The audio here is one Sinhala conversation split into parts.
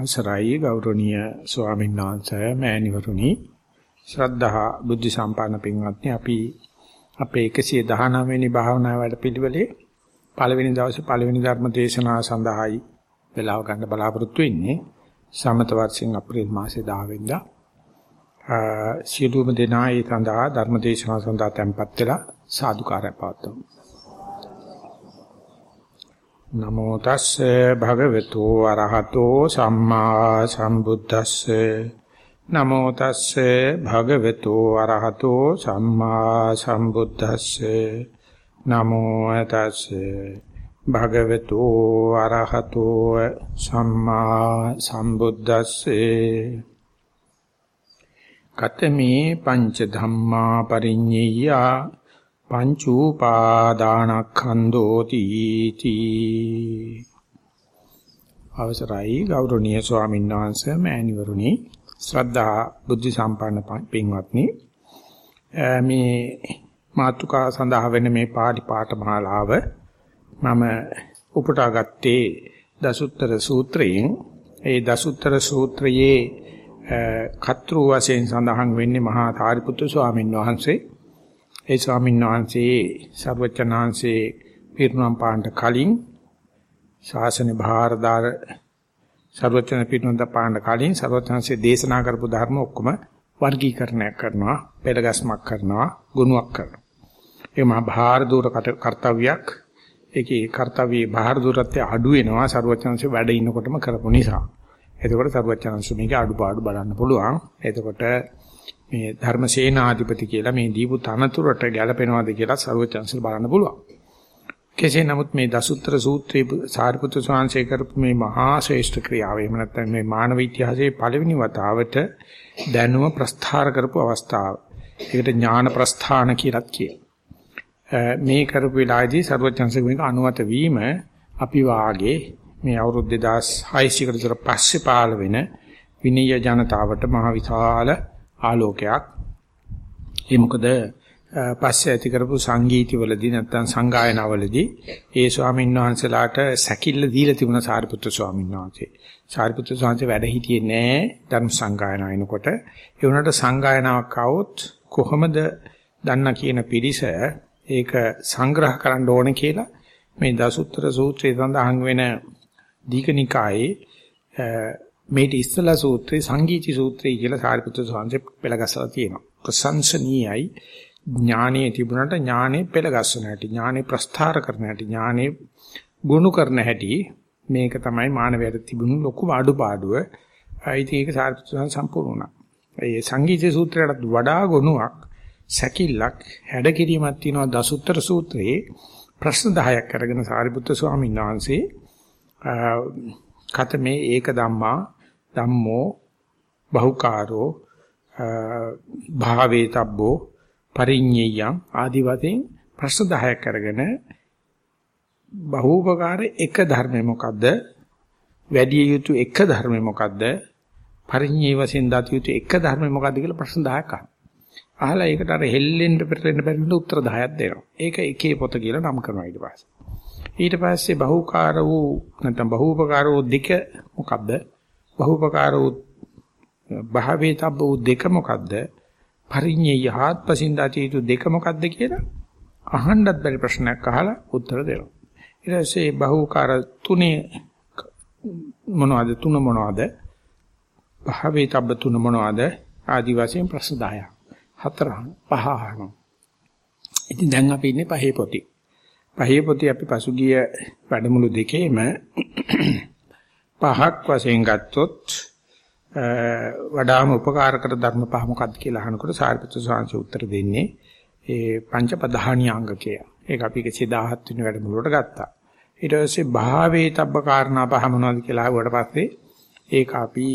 අවසරයි ගෞරවනීය ස්වාමීන් වහන්සේ මෑණිවරුනි. ශ්‍රද්ධා බුද්ධ සම්පන්න පින්වත්නි අපි අපේ 119 වෙනි භාවනා වැඩපිළිවෙලේ පළවෙනි දවසේ පළවෙනි ධර්ම දේශනාව සඳහායි වෙලාව ගන්න බලාපොරොත්තු වෙන්නේ. සමත වර්ෂයෙන් අප්‍රේල් මාසේ 10 වෙනිදා සියලුම දෙනා ඒ සඳහා ධර්ම දේශනාව සඳහා tempත් වෙලා සාදුකාරය පවත්වමු. නමෝ තස්සේ භගවතු අරහතෝ සම්මා සම්බුද්දස්සේ. නමෝ තස්සේ භගවතු අරහතෝ සම්මා සම්බුද්දස්සේ. නමෝ තස්සේ භගවතු අරහතෝ සම්මා සම්බුද්දස්සේ. කතමේ පංච ධම්මා පරිඤ්ඤය පංචූපාදානස්කන්ධෝ තීති අවසරයි ගෞරවනීය ස්වාමීන් වහන්සේ මෑණිවරුනි. ශ්‍රද්ධා බුද්ධ සම්පන්න පින්වත්නි. මේ මාතුකා සඳහා වෙන මේ පාටි පාඨමාලාව මම උපුටා ගත්තේ දසුත්තර සූත්‍රයෙන්. ඒ දසුත්තර සූත්‍රයේ කතෘ වශයෙන් සඳහන් වෙන්නේ මහා සාරිපුත්‍ර ස්වාමීන් වහන්සේ. ඒ ස්වාමීන් වහන්සේ සර්වචනාංශේ පිරුණම් පාණ්ඩ කලින් ශාසන භාරදාර සර්වචන පිරුණම් පාණ්ඩ කලින් සර්වචනාංශේ දේශනා කරපු ධර්ම ඔක්කොම වර්ගීකරණයක් කරනවා පෙළගස්මක් කරනවා ගුණයක් කරනවා. ඒ මහා භාර දූර කර්තව්‍යයක්. ඒකේ කර්තව්‍යයේ භාර දූරත්වය අඩු වෙනවා සර්වචනාංශේ වැඩ ඉන්නකොටම කරපු නිසා. එතකොට සර්වචනාංශ මේකේ අඩුපාඩු බලන්න පුළුවන්. එතකොට මේ ධර්මසේනාධිපති කියලා මේ දීපු තනතුරට ගැළපෙනවද කියලා සරුවචන්සල් බලන්න පුළුවන්. කෙසේ නමුත් මේ දසුත්‍ර සූත්‍රයේ සාරිපුත්‍ර ස්වාමීන් කරපු මේ මහා ශ්‍රේෂ්ඨ ක්‍රියාව එහෙම නැත්නම් මේ මානව ඉතිහාසයේ පළවෙනි වතාවට දැනුම ප්‍රස්ථාර කරපු අවස්ථාව. ඒකට ඥාන ප්‍රස්ථාන කියලාත් කියනවා. මේ කරපු වෙලාවේදී සරුවචන්සල් මේක අනුමත වීම අපි වාගේ මේ අවුරුදු 2600 කට පස්සේ පාළ වෙන විනීය ජනතාවට මහ විශාල ආලෝකයක්. ඒ මොකද පස්සේ ඇති කරපු සංගීතවලදී නැත්නම් සංගායනාවලදී ඒ ස්වාමීන් වහන්සේලාට සැකිල්ල දීලා තිබුණ සාරිපුත්‍ර ස්වාමීන් වහන්සේ. සාරිපුත්‍ර ස්වාමීන් වැඩ හිටියේ නෑ ධර්ම සංගායනාව එනකොට. ඒ වුණාට සංගායනාවක් આવොත් කොහොමද දන්න කියන පිරිස ඒක සංග්‍රහ කරන්න ඕනේ කියලා මේ දසුත්තර සූත්‍රයේ සඳහන් වෙන දීඝනිකායේ මේ ඉස්සලා සූත්‍රයේ සංගීති සූත්‍රය කියලා සාරිපුත්‍ර ස්වාමීන් පෙළගස්සලා තියෙනවා. ප්‍රශංසනීයයි ඥානයේ තිබුණාට ඥානේ පෙළගස්සන හැටි, ඥානේ ප්‍රස්ථාර කරන හැටි, ඥානේ ගුණ කරන හැටි මේක තමයි මානවයට තිබුණු ලොකුම අඩුපාඩුව. ඉතින් ඒක සාරිපුත්‍ර සම්පූර්ණ වුණා. ඒ සංගීත සූත්‍රයට වඩා ගුණයක් සැකිල්ලක් හැඩ කිරීමක් තියෙනවා දසුත්තර සූත්‍රයේ ප්‍රශ්න 10ක් අරගෙන සාරිපුත්‍ර ස්වාමීන් වහන්සේ කත මේ ඒක ධම්මා ධම්මෝ බහුකාරෝ භාවේතබ්බෝ පරිඤ්ඤයං ආදි වශයෙන් ප්‍රශ්න 10ක් අරගෙන බහූපකාර එක ධර්මය මොකද්ද වැඩි යුතු එක ධර්මය මොකද්ද පරිඤ්ඤය වශයෙන් දත යුතු එක ධර්මය මොකද්ද කියලා ප්‍රශ්න 10ක් අහනවා. අහලා ඒකට අර හෙල්ලෙන්න පෙරලෙන්න බැරි වෙන උත්තර 10ක් දෙනවා. ඒක එකේ පොත කියලා නම් කරනවා ඊට පස්සේ. ඊට පස්සේ බහුකාර වූ නැත්නම් බහූපකාර වූ දෙක මොකද්ද? බහුපකාර වූ භාවේතබ්බ වූ දෙක මොකද්ද? පරිඤ්ඤය හාත්පසින් දාතියුතු දෙක මොකද්ද කියලා අහන්නත් බැරි ප්‍රශ්නයක් අහලා උත්තර දෙනවා. ඊට පස්සේ බහුකාර තුනේ මොනවද තුන මොනවද? භාවේතබ්බ තුන මොනවද? ආදි වශයෙන් ප්‍රශ්න 10ක්. හතර පහ අහනවා. ඉතින් දැන් අපි ඉන්නේ පහේ පොතේ. පහේ පොතේ අපි පසුගිය වැඩමුළු දෙකේම පහක් වශයෙන් ගත්තොත් වඩාම උපකාරකට ධර්ම පහ මොකක්ද කියලා අහනකොට සාරිපුත්‍ර ස්වාමීන් උත්තර දෙන්නේ ඒ පංච ප්‍රධානියාංගකය. ඒක අපි 117 වෙනි වැඩමුළුවට ගත්තා. ඊට පස්සේ භාවේතබ්බ කාරණා පහ මොනවද කියලා අහුවට පස්සේ ඒක අපි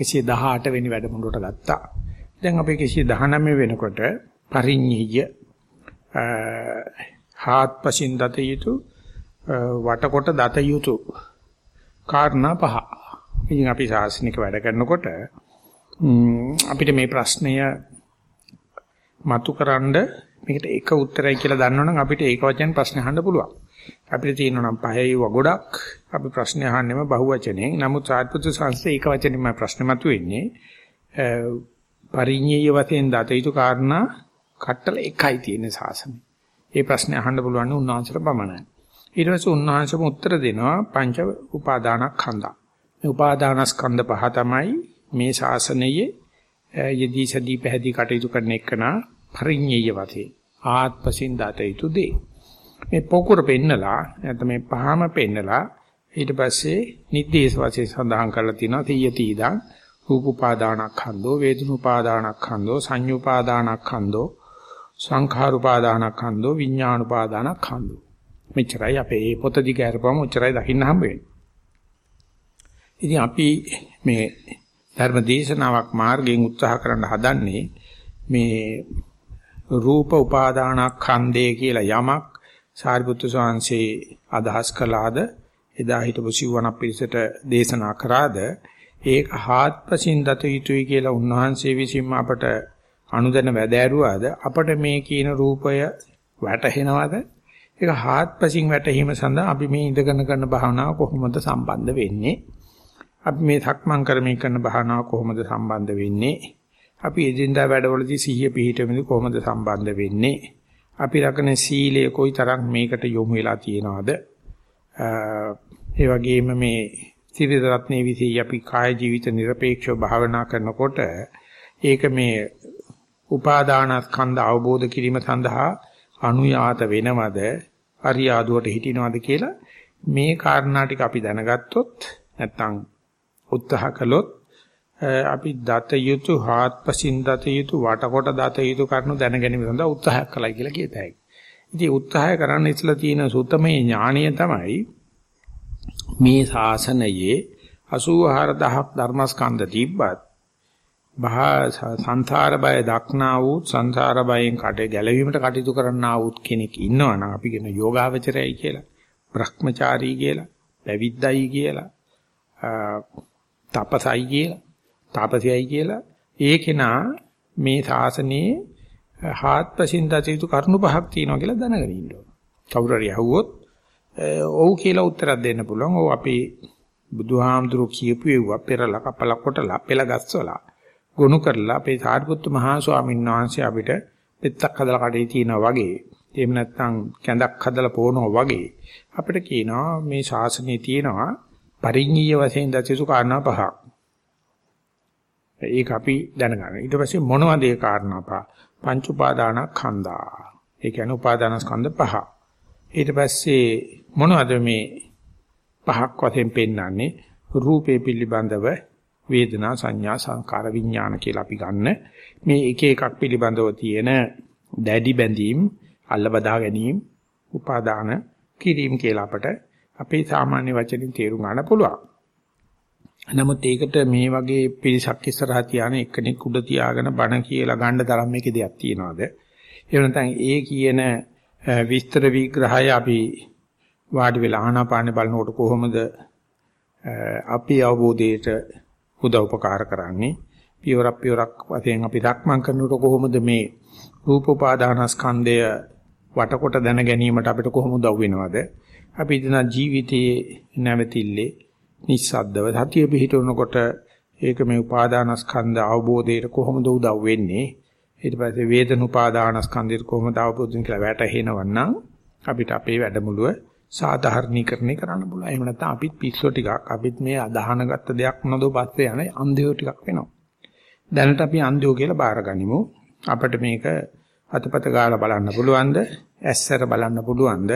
118 වෙනි වැඩමුළුවට ගත්තා. දැන් අපි 119 වෙනකොට පරිඤ්ඤය හාත්පසින් දත යුතු වටකොට දත යුතු කාරණා පහ. ඉතින් අපි ශාස්ත්‍රික වැඩ කරනකොට අපිට මේ ප්‍රශ්නය මතුකරනද මේකට එක උත්තරයි කියලා දන්නවනම් අපිට ඒක වචෙන් ප්‍රශ්න අහන්න පුළුවන්. අපිට තියෙනවා නම් පහේ ගොඩක් අපි ප්‍රශ්න අහන්නෙම බහුවචනෙන්. නමුත් සාර්ථක සංස්ථේ එක වචනෙන්ම ප්‍රශ්න මතුවෙන්නේ. පරිඤ්ඤය වශයෙන් දත යුතු කාරණා කට්ටල එකයි තියෙන සාසනෙ. ඒ ප්‍රශ්නේ අහන්න පුළුවන් උන්වහන්සේට පමණයි. ඊට පස්සේ උන්වහන්සේම උත්තර දෙනවා පංච උපාදානස්කන්ධා. මේ උපාදානස්කන්ධ පහ තමයි මේ ශාසනයේ යදී සදී පැහැදී කටයුතු කරන එකනා පරිඤ්ඤය වශයෙන් ආත්පසින් දත යුතු දේ. මේ පොකුර පෙන්නලා නැත්නම් මේ පහම පෙන්නලා ඊට පස්සේ නිද්දේශ වශයෙන් සඳහන් කරලා තියෙනවා තීයති ඉදං රූප උපාදානස්කන්ධෝ වේදන උපාදානස්කන්ධෝ සංඤ්ඤ උපාදානස්කන්ධෝ සංඛාර උපාදානස්කන්ධෝ විඥාන උපාදානස්කන්ධෝ මෙච්චරයි අපේ මේ පොත දිග අරපුවම උච්චරයි දකින්න හම්බ වෙන්නේ. ඉතින් අපි මේ ධර්ම දේශනාවක් මාර්ගයෙන් උත්සාහ කරන්න හදන්නේ මේ රූප උපාදානස්කන්ධය කියලා යමක් සාරිපුත්‍ර ස්වාමීන්සේ අදහස් කළාද එදා හිටපු සිවණක් පිළිසට දේශනා කරාද ඒක හාත්පසින් දත යුතුයි කියලා උන්වහන්සේ විසින්ම අපට අනුදැන වැදෑරුවාද අපට මේ කියන රූපය වැටහෙනවද ඒක හාත්පසින් වැටීම සඳහා අපි මේ ඉඳගෙන කරන භාවනාව කොහොමද සම්බන්ධ වෙන්නේ? අපි මේ සක්මන් කරමින් කරන භාවනාව කොහොමද සම්බන්ධ වෙන්නේ? අපි එදින්දා වැඩවලදී සිහිය පිහිටෙමින් කොහොමද සම්බන්ධ වෙන්නේ? අපි රකින සීලය කොයි තරම් මේකට යොමු වෙලා තියෙනවද? ඒ වගේම මේ ත්‍රිවිධ රත්නේ විසී අපි කාය ජීවිත নিরপেক্ষව භාවනා කරනකොට ඒක මේ උපාදානස්කන්ධ අවබෝධ කිරීම සඳහා අනුයාත වෙනවද අරියාදුවට හිටිනවද කියලා මේ කාරණා ටික අපි දැනගත්තොත් නැත්නම් උත්සාහ කළොත් අපි දත යුතු හාත්පසින් දත යුතු වටකොට දත යුතු කරුණු දැනගැනීම සඳහා උත්සාහයක් කළයි කියලා කියතයි. ඉතින් උත්සාහය කරන්න ඉස්සලා තියෙන සුතමේ ඥාණය තමයි මේ ශාසනයේ 84000ක් ධර්මස්කන්ධ තිබ්බත් බහා සංසාර බය දක්නා වූ සංසාර බයෙන් කඩ ගැලවීමට කටයුතු කරන්නා වූ කෙනෙක් ඉන්නවනම් අපි කියන යෝගාවචරයයි කියලා, භ්‍රමචාරී කියලා, පැවිද්දයි කියලා, තපසයි කියලා, තාපසයයි කියලා ඒ කෙනා මේ ශාසනයේ හාත්පසින් දසිතු කරුණු පහක් තියෙනවා කියලා දැනගෙන ඉන්න ඕන. කවුරු හරි අහුවොත් ඔව් කියලා උත්තරයක් දෙන්න පුළුවන්. ඔව් අපි බුදුහාමුදුරු කියපු ඒවා පෙරලා කපලා කොටලා පෙළ ගස්සවලා ගොනු කරලා අපේ සාරිපුත්තු මහා ස්වාමීන් වහන්සේ අපිට පෙත්තක් හදලා කඩේ තියනවා වගේ එහෙම නැත්නම් කැඳක් හදලා පොවනවා වගේ අපිට කියනවා මේ ශාසනයේ තියෙනවා පරිඤ්ඤය වශයෙන් දසිසු කාරණා පහක්. ඒක අපි දැනගන්න. ඊට පස්සේ මොනවද ඒ කාරණා පහ? පංච උපාදානස්කන්ධා. ඒ කියන්නේ උපාදානස්කන්ධ පහ. ඊට පස්සේ මොනවද මේ පහක් වශයෙන් පෙන්වන්නේ? රූපේ පිළිබඳව වේදනා සංඥා සංකාර විඥාන කියලා අපි ගන්න. මේ එක එකක් පිළිබඳව තියෙන දැඩි බැඳීම්, අල්ල බදා ගැනීම, උපාදාන කිරීම කියලා අපට අපේ සාමාන්‍ය වචනින් තේරුම් ගන්න පුළුවන්. නමුත් ඒකට මේ වගේ පිරිසක් ඉස්සරහා තියාන එක්කෙනෙක් උඩ තියාගෙන බණ කියලා ගන්න තරම් මේකේ දෙයක් තියනවාද? එහෙම නැත්නම් ඒ කියන විස්තර විග්‍රහය අපි වාඩි වෙලා ආනාපාන බලනකොට කොහොමද අපි අවබෝධයට උදව් උපකාර කරන්නේ? පියවරක් පියවරක් වශයෙන් අපි ධක්මං කරනකොට කොහොමද මේ රූප උපාදානස්කන්ධය වටකොට දැන ගැනීමට අපිට කොහොම උදව් වෙනවද? අපි දින ජීවිතයේ නැවතිල්ලේ නිස්සද්දව සතිය පිහිටවනකොට ඒක මේ උපාදානස්කන්ධ අවබෝධයට කොහොමද උදව් වෙන්නේ ඊට පස්සේ වේදන උපාදානස්කන්ධයට කොහොමද අවබෝධින් කියලා වැටහෙනවනම් අපිට අපේ වැඩමුළුව සාධාරණීකරණය කරන්න පුළුවන්. එහෙම නැත්නම් අපිත් පිස්සෝ ටිකක් අපිත් මේ අදහනගත්ත දෙයක් මොනදෝ පස්සේ යන අන්ධයෝ ටිකක් වෙනවා. දැනට අපි අන්ධයෝ කියලා බාරගනිමු. අපිට මේක අතපත ගාලා බලන්න පුළුවන්ද? ඇස්සර බලන්න පුළුවන්ද?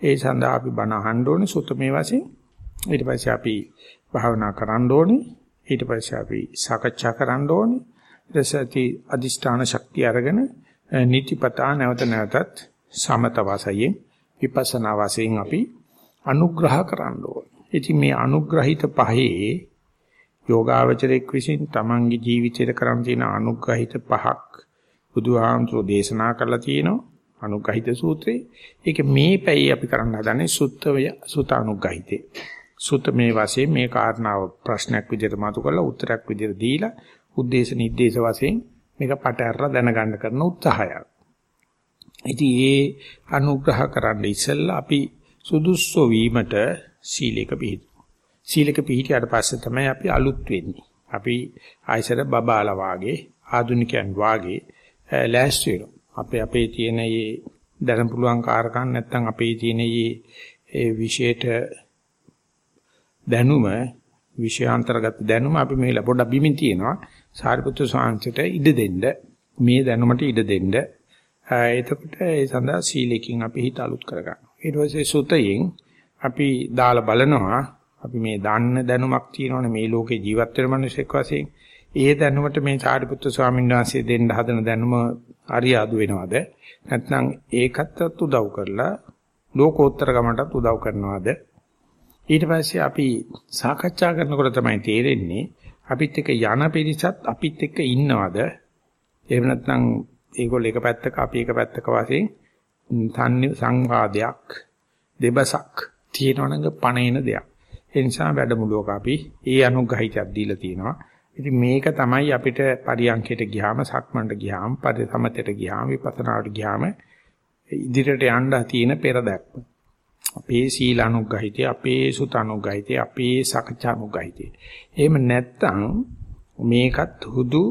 ඒ සඳහා අපි බණ අහන්න ඕනේ සුතමේ වශයෙන්. ඊට පස්සේ අපි භාවනා කරන්න ඕනේ. ඊට පස්සේ අපි සාකච්ඡා කරන්න ඕනේ. ඊටසති අදිෂ්ඨාන ශක්තිය අරගෙන නිතිපතා නැවත නැවතත් සමත වාසයෙන් විපස්සනා වශයෙන් අපි අනුග්‍රහ කරන්න ඕනේ. ඉතින් මේ අනුග්‍රහිත පහේ යෝගාවචරයක් විසින් තමන්ගේ ජීවිතයට කරන් තියෙන අනුග්‍රහිත පහක් බුදුහාමුදුරෝ දේශනා කරලා තියෙනවා. අනුග්‍රහිත සූත්‍රේ. ඒක මේ පැයේ අපි කරන්න හදන්නේ සුත්තය සුත අනුග්‍රහිතේ. සුත මේ වශයෙන් මේ කාරණාව ප්‍රශ්නයක් විදිහට මතු කරලා උත්තරයක් විදිහට දීලා උද්දේශ නිर्देश වශයෙන් මේක පට අරලා දැනගන්න කරන උත්සාහයක්. ඉතින් ඒ අනුග්‍රහ කරන්න ඉස්සෙල්ලා අපි සුදුස්සෝ වීමට සීලයක පිහිට. සීලක පිහිටියට පස්සේ තමයි අපි අලුත් වෙන්නේ. අපි ආයසර බබාලා වාගේ ආදුනිකයන් වාගේ ලෑස්ති වෙනවා. අපේ අපේ තියෙන මේ දැන පුළුවන් කාරකම් නැත්තම් අපේ තියෙන මේ විශේෂ දැනුම විෂයාන්තරගත දැනුම අපි මේ පොඩ්ඩක් බිමින් තියෙනවා. සාරිපුත්‍ර ස්වාමීන්ට ඉඩ දෙන්න මේ දැනුමට ඉඩ දෙන්න. එතකොට ඒ සඳහා සීලයෙන් අපි හිත අලුත් කරගන්නවා. ඊට පස්සේ සුතයෙන් අපි දාලා බලනවා අපි මේ දන්න දැනුමක් තියෙනවනේ මේ ලෝකේ ජීවත් වෙන මිනිසෙක් වශයෙන්. ඒ දැනුමට මේ සාරිපුත්‍ර ස්වාමීන් වහන්සේ දෙන්න හදන දැනුම අරියාදු වෙනවද? නැත්නම් ඒකත් උදව් කරලා ලෝකෝත්තර ගමනටත් උදව් කරනවද? ඊට පස්සේ අපි සාකච්ඡා කරනකොට තමයි තේරෙන්නේ අපිත් එක්ක යන පිරිසත් අපිත් එක්ක ඉන්නවද? එහෙම නැත්නම් ඒගොල්ලෝ එක පැත්තක අපි එක පැත්තක වශයෙන් සංවාදයක් දෙබසක් තියෙනවනඟ පණේන දෙයක්. ඒ නිසා වැඩමුළුවක අපි ඒ අනුග්‍රහිතයක් දීලා තියෙනවා. ඉතින් මේක තමයි අපිට පරියන්කයට ගියාම සක්මන්ට ගියාම පරිසමතයට ගියාම විපස්සනාට ගියාම ඉදිරියට යන්න තියෙන පෙරදැක්ම. අපේ සීල අනුග්‍රහිතය, අපේ සුත අනුග්‍රහිතය, අපේ සකච්ඡා අනුග්‍රහිතය. එහෙම නැත්තම් මේකත් හුදු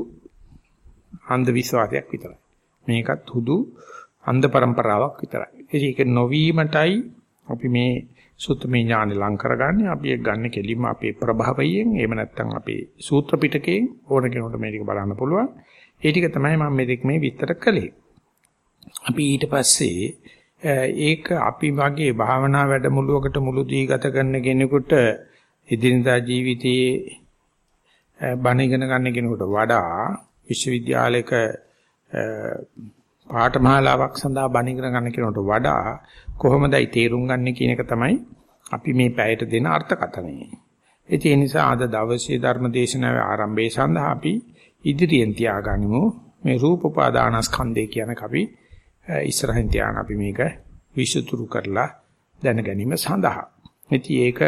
අන්ධ විශ්වාසයක් විතරයි. මේකත් හුදු අන්ධ પરම්පරාවක් විතරයි. ඒක නොවීමටයි අපි මේ සුත්තමේ ඥානෙ ලං කරගන්නේ අපි ඒක ගන්න කෙලින්ම අපේ ප්‍රභවයෙන් එහෙම නැත්නම් අපේ සූත්‍ර පිටකයෙන් ඕන කෙනෙකුට මේක බලන්න පුළුවන්. ඒ ටික තමයි මම මේ දෙක මේ විස්තර කළේ. අපි ඊට පස්සේ ඒක අපි වගේ භාවනා වැඩමුළුවකට මුළුදී ගත කරන කෙනෙකුට එදිනදා ජීවිතයේ බණ ඉගෙන ගන්න කෙනෙකුට වඩා විශ්වවිද්‍යාලයක පාඨමාලාවක් සඳහා බණ ඉගෙන ගන්න කෙනෙකුට වඩා කොහොමදයි තේරුම් ගන්න කියන එක තමයි අපි මේ පැයට දෙන අර්ථකථනය. ඒ නිසා අද දවසේ ධර්ම දේශනාවේ ආරම්භය සඳහා අපි ඉදිරියෙන් තියාගනිමු මේ රූප උපාදානස්කන්ධය කියන කපි ඉස්සරහින් තියාන අපි මේක විසුතුරු කරලා දැන ගැනීම සඳහා. ඉතින් ඒක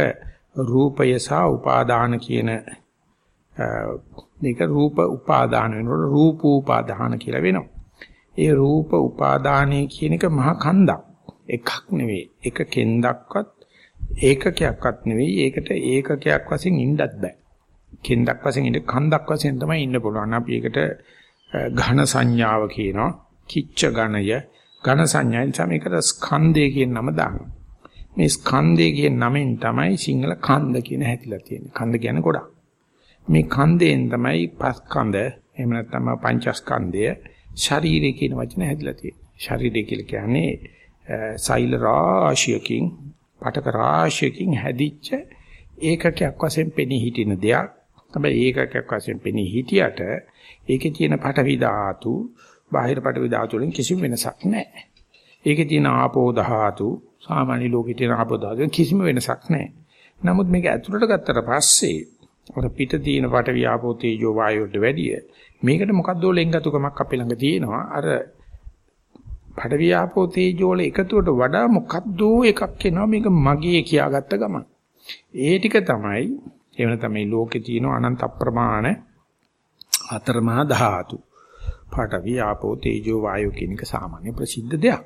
රූපය සහ උපාදාන කියන මේක රූප උපාදාන වෙනකොට රූප උපාදාන කියලා වෙනවා. ඒ රූප උපාදානය කියන එක මහා කන්දක්. එකක් නෙවෙයි. එක කෙන්දක්වත් ඒකකයක්වත් නෙවෙයි. ඒකට ඒකකයක් වශයෙන් ඉන්නත් බෑ. කෙන්දක් වශයෙන් ඉන්න කන්දක් වශයෙන් තමයි ඉන්න පුළුවන්. අපි ඒකට ඝන සංඥාව කියනවා. කිච්ච ඝණය ඝන සංඥාවෙන් තමයි ඒකට ස්කන්ධය කියන නම දාන්නේ. මේ ස්කන්ධය කියන නමෙන් තමයි සිංහල කන්ද කියන හැතිලා තියෙන්නේ. කන්ද කියන්නේ ගොඩක්. මේ කන්දෙන් තමයි පස් කන්ද එහෙම නැත්නම් පංචස්කන්ධය ශරීරය කියන වචන හැදිලා තියෙන්නේ. ශරීරය කියලා කියන්නේ සෛල රාශියකින් පටක රාශියකින් හැදිච්ච ඒකකයක් වශයෙන් පෙනී හිටින දෙයක්. හැබැයි ඒකකයක් වශයෙන් පෙනී හිටියට ඒකේ තියෙන පටවි ධාතු බාහිර පටවි ධාතු වලින් කිසිම වෙනසක් නැහැ. ඒකේ තියෙන ආපෝ ධාතු සාමාන්‍ය ලෝකේ තියෙන ආපෝ ධාතු කිසිම වෙනසක් නැහැ. නමුත් මේක ඇතුළට ගත්තට පස්සේ අර පිට තියෙන පටවි ආපෝ තේජෝ වායුවට වැඩිය මේකට මොකද්දෝ ලෙන්ගතුකමක් අපි ළඟ තියෙනවා. අර පඩවි ආපෝ තේජෝ වල එකතුවට වඩා මොකද්දෝ එකක් එනවා මේක මගේ කියාගත්ත ගමන්. ඒ ටික තමයි එවන තමයි ලෝකේ තියෙන අනන්ත අප්‍රමාණ අතරමහා ධාතු. පඩවි ආපෝ තේජෝ වායෝ කියන එක සාමාන්‍ය ප්‍රසිද්ධ දෙයක්.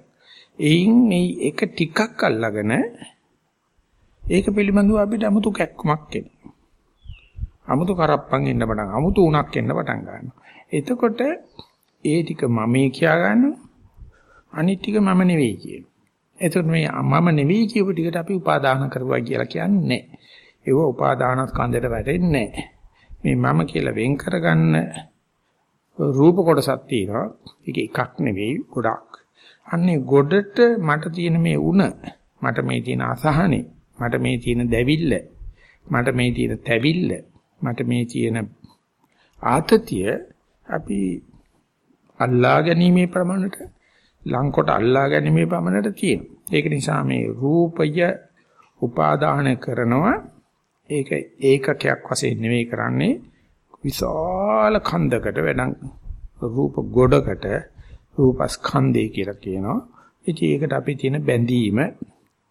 එයින් මේ එක ටිකක් අල්ලගෙන ඒක පිළිබඳව අපිට 아무තු කැක්කමක් එනවා. අමුතු කරප්පන් එන්න පටන් අමුතු උණක් එන්න පටන් ගන්නවා. එතකොට ඒ ටික මමේ කියා ගන්නවා. අනිත් ටික මම නෙවෙයි කියන. එතකොට මේ මම නෙවෙයි කියපු ටිකට අපි උපාදාන කරුවා කියලා කියන්නේ ඒව උපාදානස්කන්ධයට වැටෙන්නේ මේ මම කියලා වෙන් කරගන්න රූප කොටසක් තියෙනවා. ඒක එකක් නෙවෙයි ගොඩක්. අන්නේ ගොඩට මට තියෙන මේ උණ, මට මේ තියෙන අසහනේ, මට මේ තියෙන දැවිල්ල, මට මේ තියෙන තැවිල්ල මට මේ තියෙන ආතතිය අපි අල්ලා ගැනීමේ ප්‍රමාණයට ලංකොට අල්ලා ගැනීමේ ප්‍රමාණයට තියෙනවා. ඒක නිසා මේ රූපය උපාදාන කරනවා ඒක ඒකකයක් වශයෙන් නෙවෙයි කරන්නේ විශාල කන්දකට වැඩන් රූප ගොඩකට රූපස්කන්ධය කියලා කියනවා. ඉතින් ඒකට අපි තියෙන බැඳීම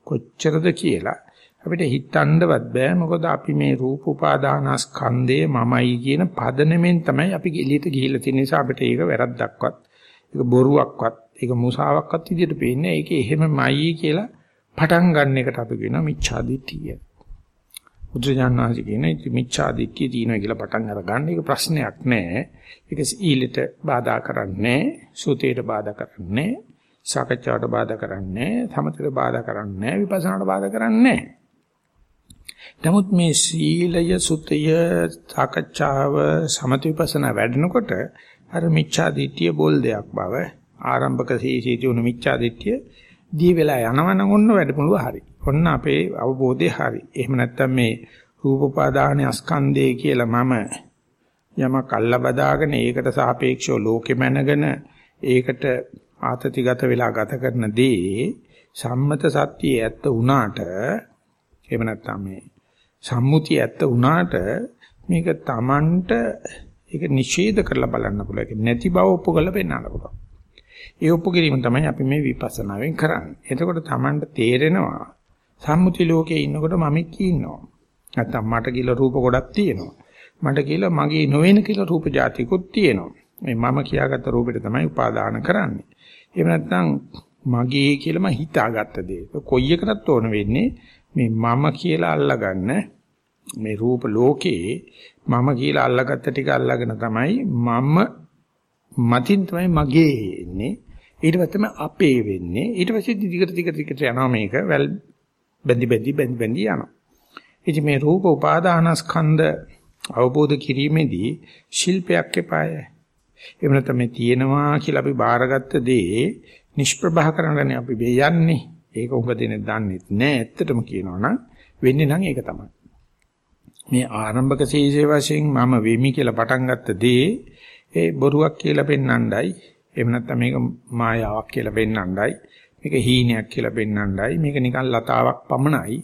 කොච්චරද කියලා අපිට හිතන්නවත් බෑ මොකද අපි මේ රූප උපාදානස්කන්ධය මමයි කියන පදනමෙන් තමයි අපි එළියට ගිහිල්ලා තියෙන නිසා අපිට ඒක වැරද්දක්වත් ඒක බොරුවක්වත් ඒක මුසාවක්වත් විදියට පේන්නේ ඒක එහෙමමයි කියලා පටන් ගන්න එකට අපි කියනවා මිච්ඡාදිට්ඨිය. බුදුජානනාංශ කියන මිච්ඡාදිට්ඨිය තියෙනවා කියලා පටන් අරගන්න ඒක ප්‍රශ්නයක් නෑ. ඒක ඊළට බාධා කරන්නේ සුතේට බාධා කරන්නේ සාකච්ඡාවට බාධා කරන්නේ සමතේට බාධා කරන්නේ විපස්සනාට බාධා කරන්නේ නමුත් මේ සීලය සුතය සාකච්ඡාව සමත විපස්සනා වැඩනකොට අර මිච්ඡාදිට්ඨිය බෝල් දෙයක් බව ආරම්භක සීසීති උණු මිච්ඡාදිට්ඨිය දී වෙලා යනවනම් ඔන්න වැඩමුළුව හරි. ඔන්න අපේ අවබෝධය හරි. එහෙම නැත්නම් මේ රූපපාදාන ස්කන්ධය කියලා මම යමක් අල්ල බදාගෙන ඒකට සාපේක්ෂව ලෝකෙ මැනගෙන ඒකට ආතතිගත වෙලා ගත කරන දේ සම්මත සත්‍යයේ ඇත්ත වුණාට එහෙම නැත්නම් මේ සම්මුතිය ඇත්ත වුණාට මේක Tamanට ඒක නිෂේධ කරලා බලන්න පුළුවන්. ඒක නැති බව ඔප්පු කරලා පෙන්වන්න පුළුවන්. ඒ ඔප්පු කිරීම තමයි අපි මේ විපස්සනාවෙන් කරන්නේ. එතකොට Tamanට තේරෙනවා සම්මුති ලෝකයේ ඉන්නකොට මම ඉන්නවා. නැත්තම් මට කියලා රූප ගොඩක් තියෙනවා. මට කියලා මගේ නොවන කියලා රූප જાතිකුත් තියෙනවා. මේ මම කියාගත්ත රූපෙට තමයි උපාදාන කරන්නේ. එහෙම නැත්නම් මගේ කියලා මම හිතාගත්ත දේ. කොයි එකටත් ඕන වෙන්නේ මේ මම කියලා අල්ලගන්න මේ රූප ලෝකේ මම කියලා අල්ලගත්ත ටික අල්ලගෙන තමයි මම මතින් තමයි මගේ එන්නේ. ඊට පස්සේ තමයි අපේ වෙන්නේ. ඊට පස්සේ දිගට දිගට දිගට යනවා මේක. වැල් බැඳි බැඳි බැඳි බැඳි යනවා. ඉතින් මේ රූප උපාදානස්කන්ධ අවබෝධ කිරීමේදී ශිල්පයක් එපාය. එහෙම නැත්නම් මේ තියෙනවා කියලා අපි බාරගත්ත දේ නිෂ්ප්‍රභා කරන්නනේ අපි මේ යන්නේ. ඒක උඟ දෙන්නේ දන්නේ නැහැ. ඇත්තටම කියනවනම් වෙන්නේ නම් ඒක තමයි. මේ ආරම්භක සීසේ වශයෙන් මම වෙමි කියලා පටන් ගත්ත දේ ඒ බොරුවක් කියලා පෙන්වන්නයි. එහෙම නැත්නම් මේක මායාවක් කියලා පෙන්වන්නයි. මේක හීනයක් කියලා පෙන්වන්නයි. මේක නිකන් ලතාවක් පමණයි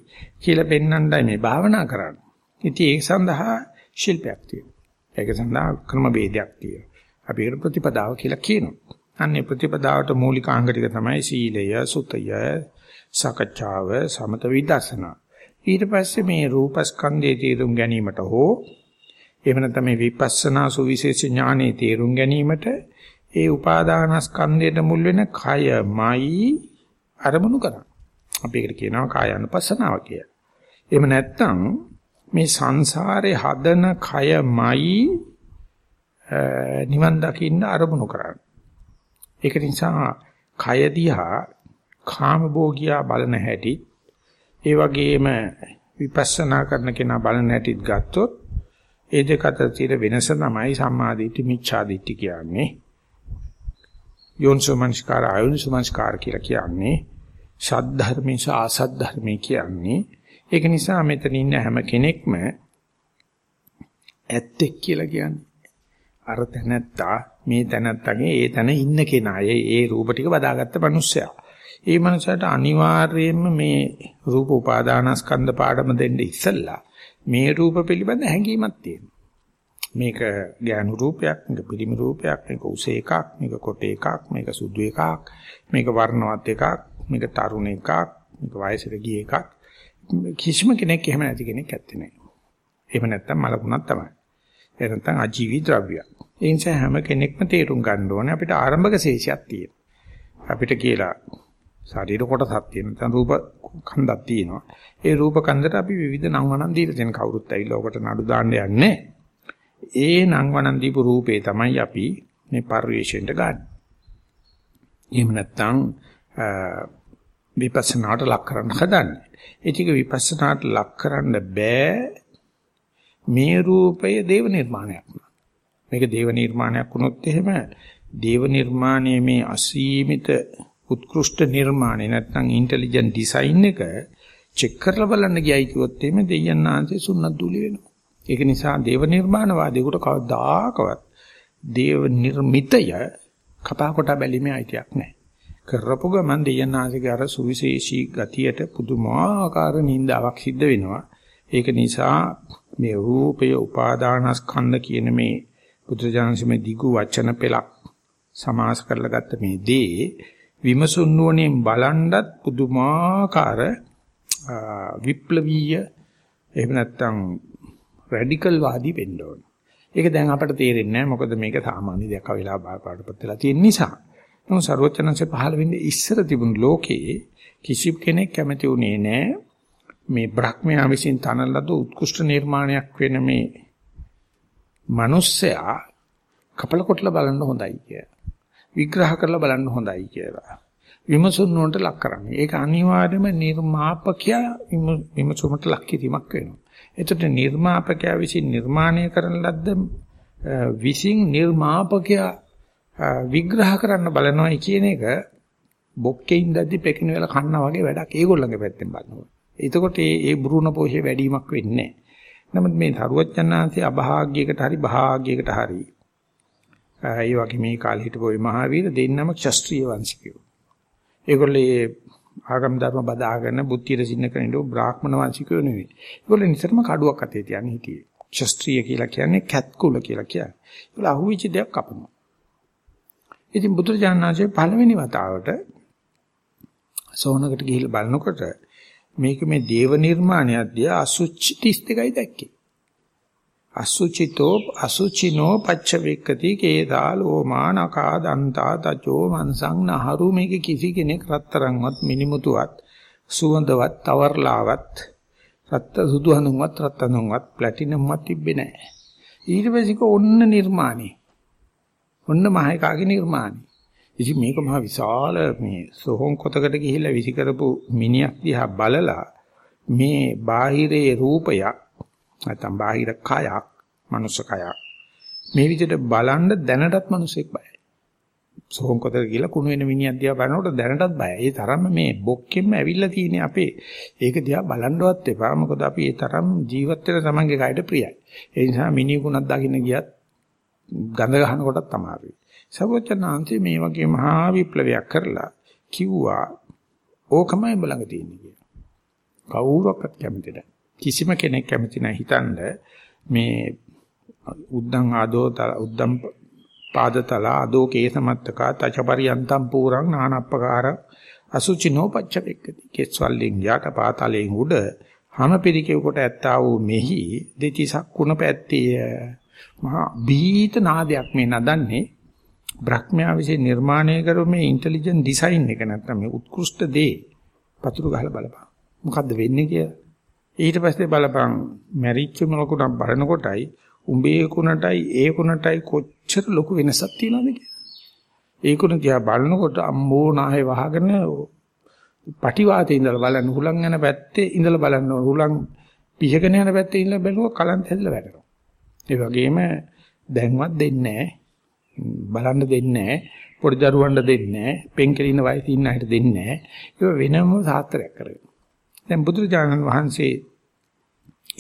කියලා පෙන්වන්නයි මේ භාවනා කරන්නේ. ඉතින් ඒක සඳහා ශිල්පයක් තියෙනවා. ඒක සඳහා ක්‍රම වේදයක් තියෙනවා. අපි ඒකට ප්‍රතිපදාව කියලා කියනවා. අන්නේ ප්‍රතිපදාවට මූලික අංග ටික තමයි සීලය, සුතය, සකච්ඡාව, සමත විදර්ශනා. ඊට පස්සේ මේ රූපස්කන්ධයේ තේරුම් ගැනීමට හෝ එහෙම නැත්නම් මේ විපස්සනා සුවිශේෂ ඥානයේ තේරුම් ගැනීමට ඒ උපාදානස්කන්ධයට මුල් වෙන කයමයි අරමුණු කරන්නේ. අපි ඒකට කියනවා කායानुපස්සනාව කියලා. එහෙම නැත්නම් මේ සංසාරේ හදන කයමයි නිවන් දකින්න අරමුණු කරන්නේ. ඒක නිසා කය දිහා කාමභෝගියා බලන හැටි ඒ වගේම විපස්සනා කරන කෙනා බලන හැටිත් ගත්තොත් ඒ දෙක අතර තියෙන වෙනස තමයි සම්මාදිට්ඨි මිච්ඡාදිට්ඨි කියන්නේ. යෝනිසෝමනස්කාර ආයෝනිසෝමනස්කාර කියලා කියන්නේ සද්ධර්මේ සහ අසද්ධර්මේ කියන්නේ ඒක නිසා මෙතන ඉන්න හැම කෙනෙක්ම ඇත්තෙක් කියලා කියන්නේ අර තැනත්තා මේ තැනත්තාගේ ඒ තැන ඉන්න කෙනා ඒ රූප ටික බදාගත්ත මිනිස්සයා ඒ මනසට අනිවාර්යයෙන්ම මේ රූප උපාදානස්කන්ධ පාඩම දෙන්න ඉස්සෙල්ලා මේ රූප පිළිබඳ හැඟීමක් තියෙනවා. මේක ඥාන රූපයක්, මේක පිළිමි රූපයක්, මේක උස එකක්, මේක කොට එකක්, මේක සුදු එකක්, මේක වර්ණවත් එකක්, මේක තරුණ එකක්, මේක වයසට ගිය එකක්. කිසිම කෙනෙක් එහෙම නැති කෙනෙක් ඇත්තේ නැහැ. එහෙම නැත්තම් මලකුණක් තමයි. ඒ නැත්තම් අජීවී ද්‍රව්‍යයක්. ඒ නිසා හැම කෙනෙක්ම තේරුම් ගන්න ඕනේ අපිට ආරම්භක ශේෂයක් තියෙනවා. අපිට කියලා ශරීර කොටසක් තියෙන නැත්නම් රූප කන්දක් තියෙනවා. ඒ රූප කන්දට අපි විවිධ නම් වණන් දීලා තියෙන කවුරුත් ඇවිල්ලා ඔකට නඩු දාන්න යන්නේ. ඒ නම් වණන් දීපු රූපේ තමයි අපි මේ පරිවේශයෙන්ට ගන්න. එහෙම නැත්නම් විපස්සනාට ලක් කරන්න හදන්නේ. ඒ ටික විපස්සනාට ලක් කරන්න බෑ මේ රූපය දේව නිර්මාණයක්. මේක දේව නිර්මාණයක් වුණොත් එහෙම දේව නිර්මාණයේ මේ අසීමිත උත්කෘෂ්ඨ නිර්මාණය නැත්නම් ඉන්ටෙලිජන්ට් ඩිසයින් එක චෙක් කරලා බලන්න ගියයි කිව්වොත් එimhe දෙයයන් ආන්සේ සුන්නත් දූලි වෙනවා. ඒක නිසා දේව නිර්මාණවාදීකට කවදාකවත් දේව නිර්මිතය කතා කොට බැලීමේ අයිතියක් නැහැ. කරපු ගමන් දෙයයන් ආන්සේගේ අර සුවිශේෂී ගතියට පුදුමාකාර නින්දාවක් සිද්ධ වෙනවා. ඒක නිසා මේ රූපය උපාදානස්කන්ධ කියන මේ බුදුජානසමේ දිගු වචන පෙළක් සමාස කරලා ගත්ත මේ දේ විමසුන් නුවණින් බලනවත් පුදුමාකාර විප්ලවීය එහෙම නැත්නම් රැඩිකල් වාදී වෙන්න ඕන. ඒක දැන් අපට තේරෙන්නේ නැහැ මොකද මේක සාමාන්‍ය දෙයක් වෙලා බාපාටපත් වෙලා තියෙන නිසා. නමුත් ਸਰවචනංශේ පහළ වෙන්නේ ඉස්සර තිබුණු ලෝකේ කිසි කෙනෙක් කැමති උනේ නැහැ මේ බ්‍රහ්මයා විසින් තනලද උත්කෘෂ්ඨ නිර්මාණයක් වෙන මේ මිනිස්සයා කපල කොටලා බලන්න හොඳයි කිය. විග්‍රහ කරලා බලන්න හොඳයි කියලා. විමසුන් වලට ලක් කරන්නේ. ඒක අනිවාර්යයෙන්ම නිර්මාපකයා විමසුමට ලක් කිරීමක් වෙනවා. එතකොට නිර්මාපකයා විසින් නිර්මාණය කරන ලද්ද විසින් නිර්මාපකයා විග්‍රහ කරන්න බලනවායි කියන එක බොක්කේ ඉඳද්දි පෙකින වෙලා කන්නා වගේ වැඩක් ඒගොල්ලන්ගේ පැත්තෙන් බලනවා. එතකොට මේ ඒ බුරුණ පෝෂේ වැඩිවීමක් වෙන්නේ නැහැ. නමුත් මේ තරුවචනාංශයේ අභාග්‍යයකට හරි භාග්‍යයකට හරි ඒ වගේ මේ කාලේ හිටපු මහාවීර දෙන්නම ක්ෂත්‍රීය වංශිකයෝ. ඒගොල්ලේ ආගම් ධර්ම බදාගෙන බුද්ධියට සින්න කරනෝ බ්‍රාහ්මණ වංශිකයෝ නෙවෙයි. ඒගොල්ලෝ නිතරම කඩුවක් අතේ තියන්නේ හිටියේ. ක්ෂත්‍රීය කියලා කියන්නේ කැත් කුල කියලා කියන්නේ. ඒගොල්ලෝ අහුවිච්ච දෙයක් කපනවා. ඉතින් බුදුරජාණන් වහන්සේ පළවෙනි වතාවට සෝනකට ගිහිල්ලා බලනකොට මේක මේ දේව නිර්මාණයක්දී අසුචි 32යි දැක්කේ. අසුචිතෝ අසුචිනෝ පච්චවේක්කති කේදාලෝ මානකා දන්තා තචෝ මන්සං නහරු මේක කිසි කෙනෙක් රත්තරන්වත් මිනිමුතුවත් සුවඳවත් තවර්ලාවත් රත්ත සුදු හඳුන්වත් රත්තරන්වත් ප්ලැටිනම්වත් තිබ්බේ නැහැ. ඊට පස්සේ ඔන්න නිර්මාණේ. ඔන්න මහේකාගේ නිර්මාණේ. ඉතින් මේක මහ විශාල මේ සෝහන් කොතකට ගිහිල්ලා විසි කරපු මිනිහක් දිහා බලලා මේ බාහිරේ රූපයක් නැත්නම් බාහිර කයක් මනුස්ස කයක් මේ විදිහට බලන්න දැනටත් මිනිසෙක් බයයි. සෝහන් කොතකට ගිහිල්ලා කුණු වෙන මිනිහක් දිහා බලනකොට දැනටත් බයයි. ඒ තරම්ම මේ බොක්කෙම ඇවිල්ලා තියෙන්නේ අපේ. ඒක දිහා බලන්නවත් එපා. මොකද අපි ඒ තරම් ජීවත් වෙන තමන්ගේ කයට ප්‍රියයි. ඒ නිසා මිනිකුණක් දකින්න ගියත් ගඳ ගන්න කොටත් තමයි සර්වචනාංශේ මේ වගේ මහා විප්ලවයක් කරලා කිව්වා ඕකමයි බලඟ තියෙන්නේ කියලා. කවුරක්වත් කැමති නැහැ. කිසිම කෙනෙක් කැමති නැහැ හිතන්න මේ උද්දං ආදෝ උද්දම් පාදතල ආදෝ කේසමත්තකා තචපරියන්තම් පුරං නානප්පකාර අසුචිනෝ පච්චවෙක්කති. කෙස්වලින් යට පාතලෙන් උඩ හැම පිරිකේ කොට ඇත්තා වූ මෙහි දෙතිසක් කුණ පැත්තේ මහා බීත නාදයක් මේ නදන්නේ බ්‍රහ්මයා විසින් නිර්මාණය කරපු මේ ඉන්ටෙලිජන්ට් ඩිසයින් එක නැත්නම් මේ උත්කෘෂ්ඨ දේ පතුරු ගහලා බලපන්. මොකද්ද වෙන්නේ කියලා. ඊට පස්සේ බලපන් මැරිච්ච මොලකුණක් බලනකොටයි උඹේ කුණටයි ඒ කුණටයි කොච්චර ලොකු වෙනසක් තියෙනවද කියලා. ඒ කුණ දිහා බලනකොට අම්මෝ නාහේ වහගෙන පටිවාතේ ඉඳලා බලන්න හුලං යන පැත්තේ ඉඳලා බලන්න හුලං පිහගෙන යන පැත්තේ ඉඳලා බැලුවා කලන්ත හැදලා වැටෙනවා. ඒ වගේම දැන්වත් දෙන්නේ නැහැ. බලන්න දෙන්නේ නැහැ. පොඩි දරුවන්ට දෙන්නේ නැහැ. පෙන්කෙලින වයසේ ඉන්න අයට දෙන්නේ නැහැ. ඒක වෙනම සාත්‍රයක් කරගෙන. දැන් බුදුරජාණන් වහන්සේ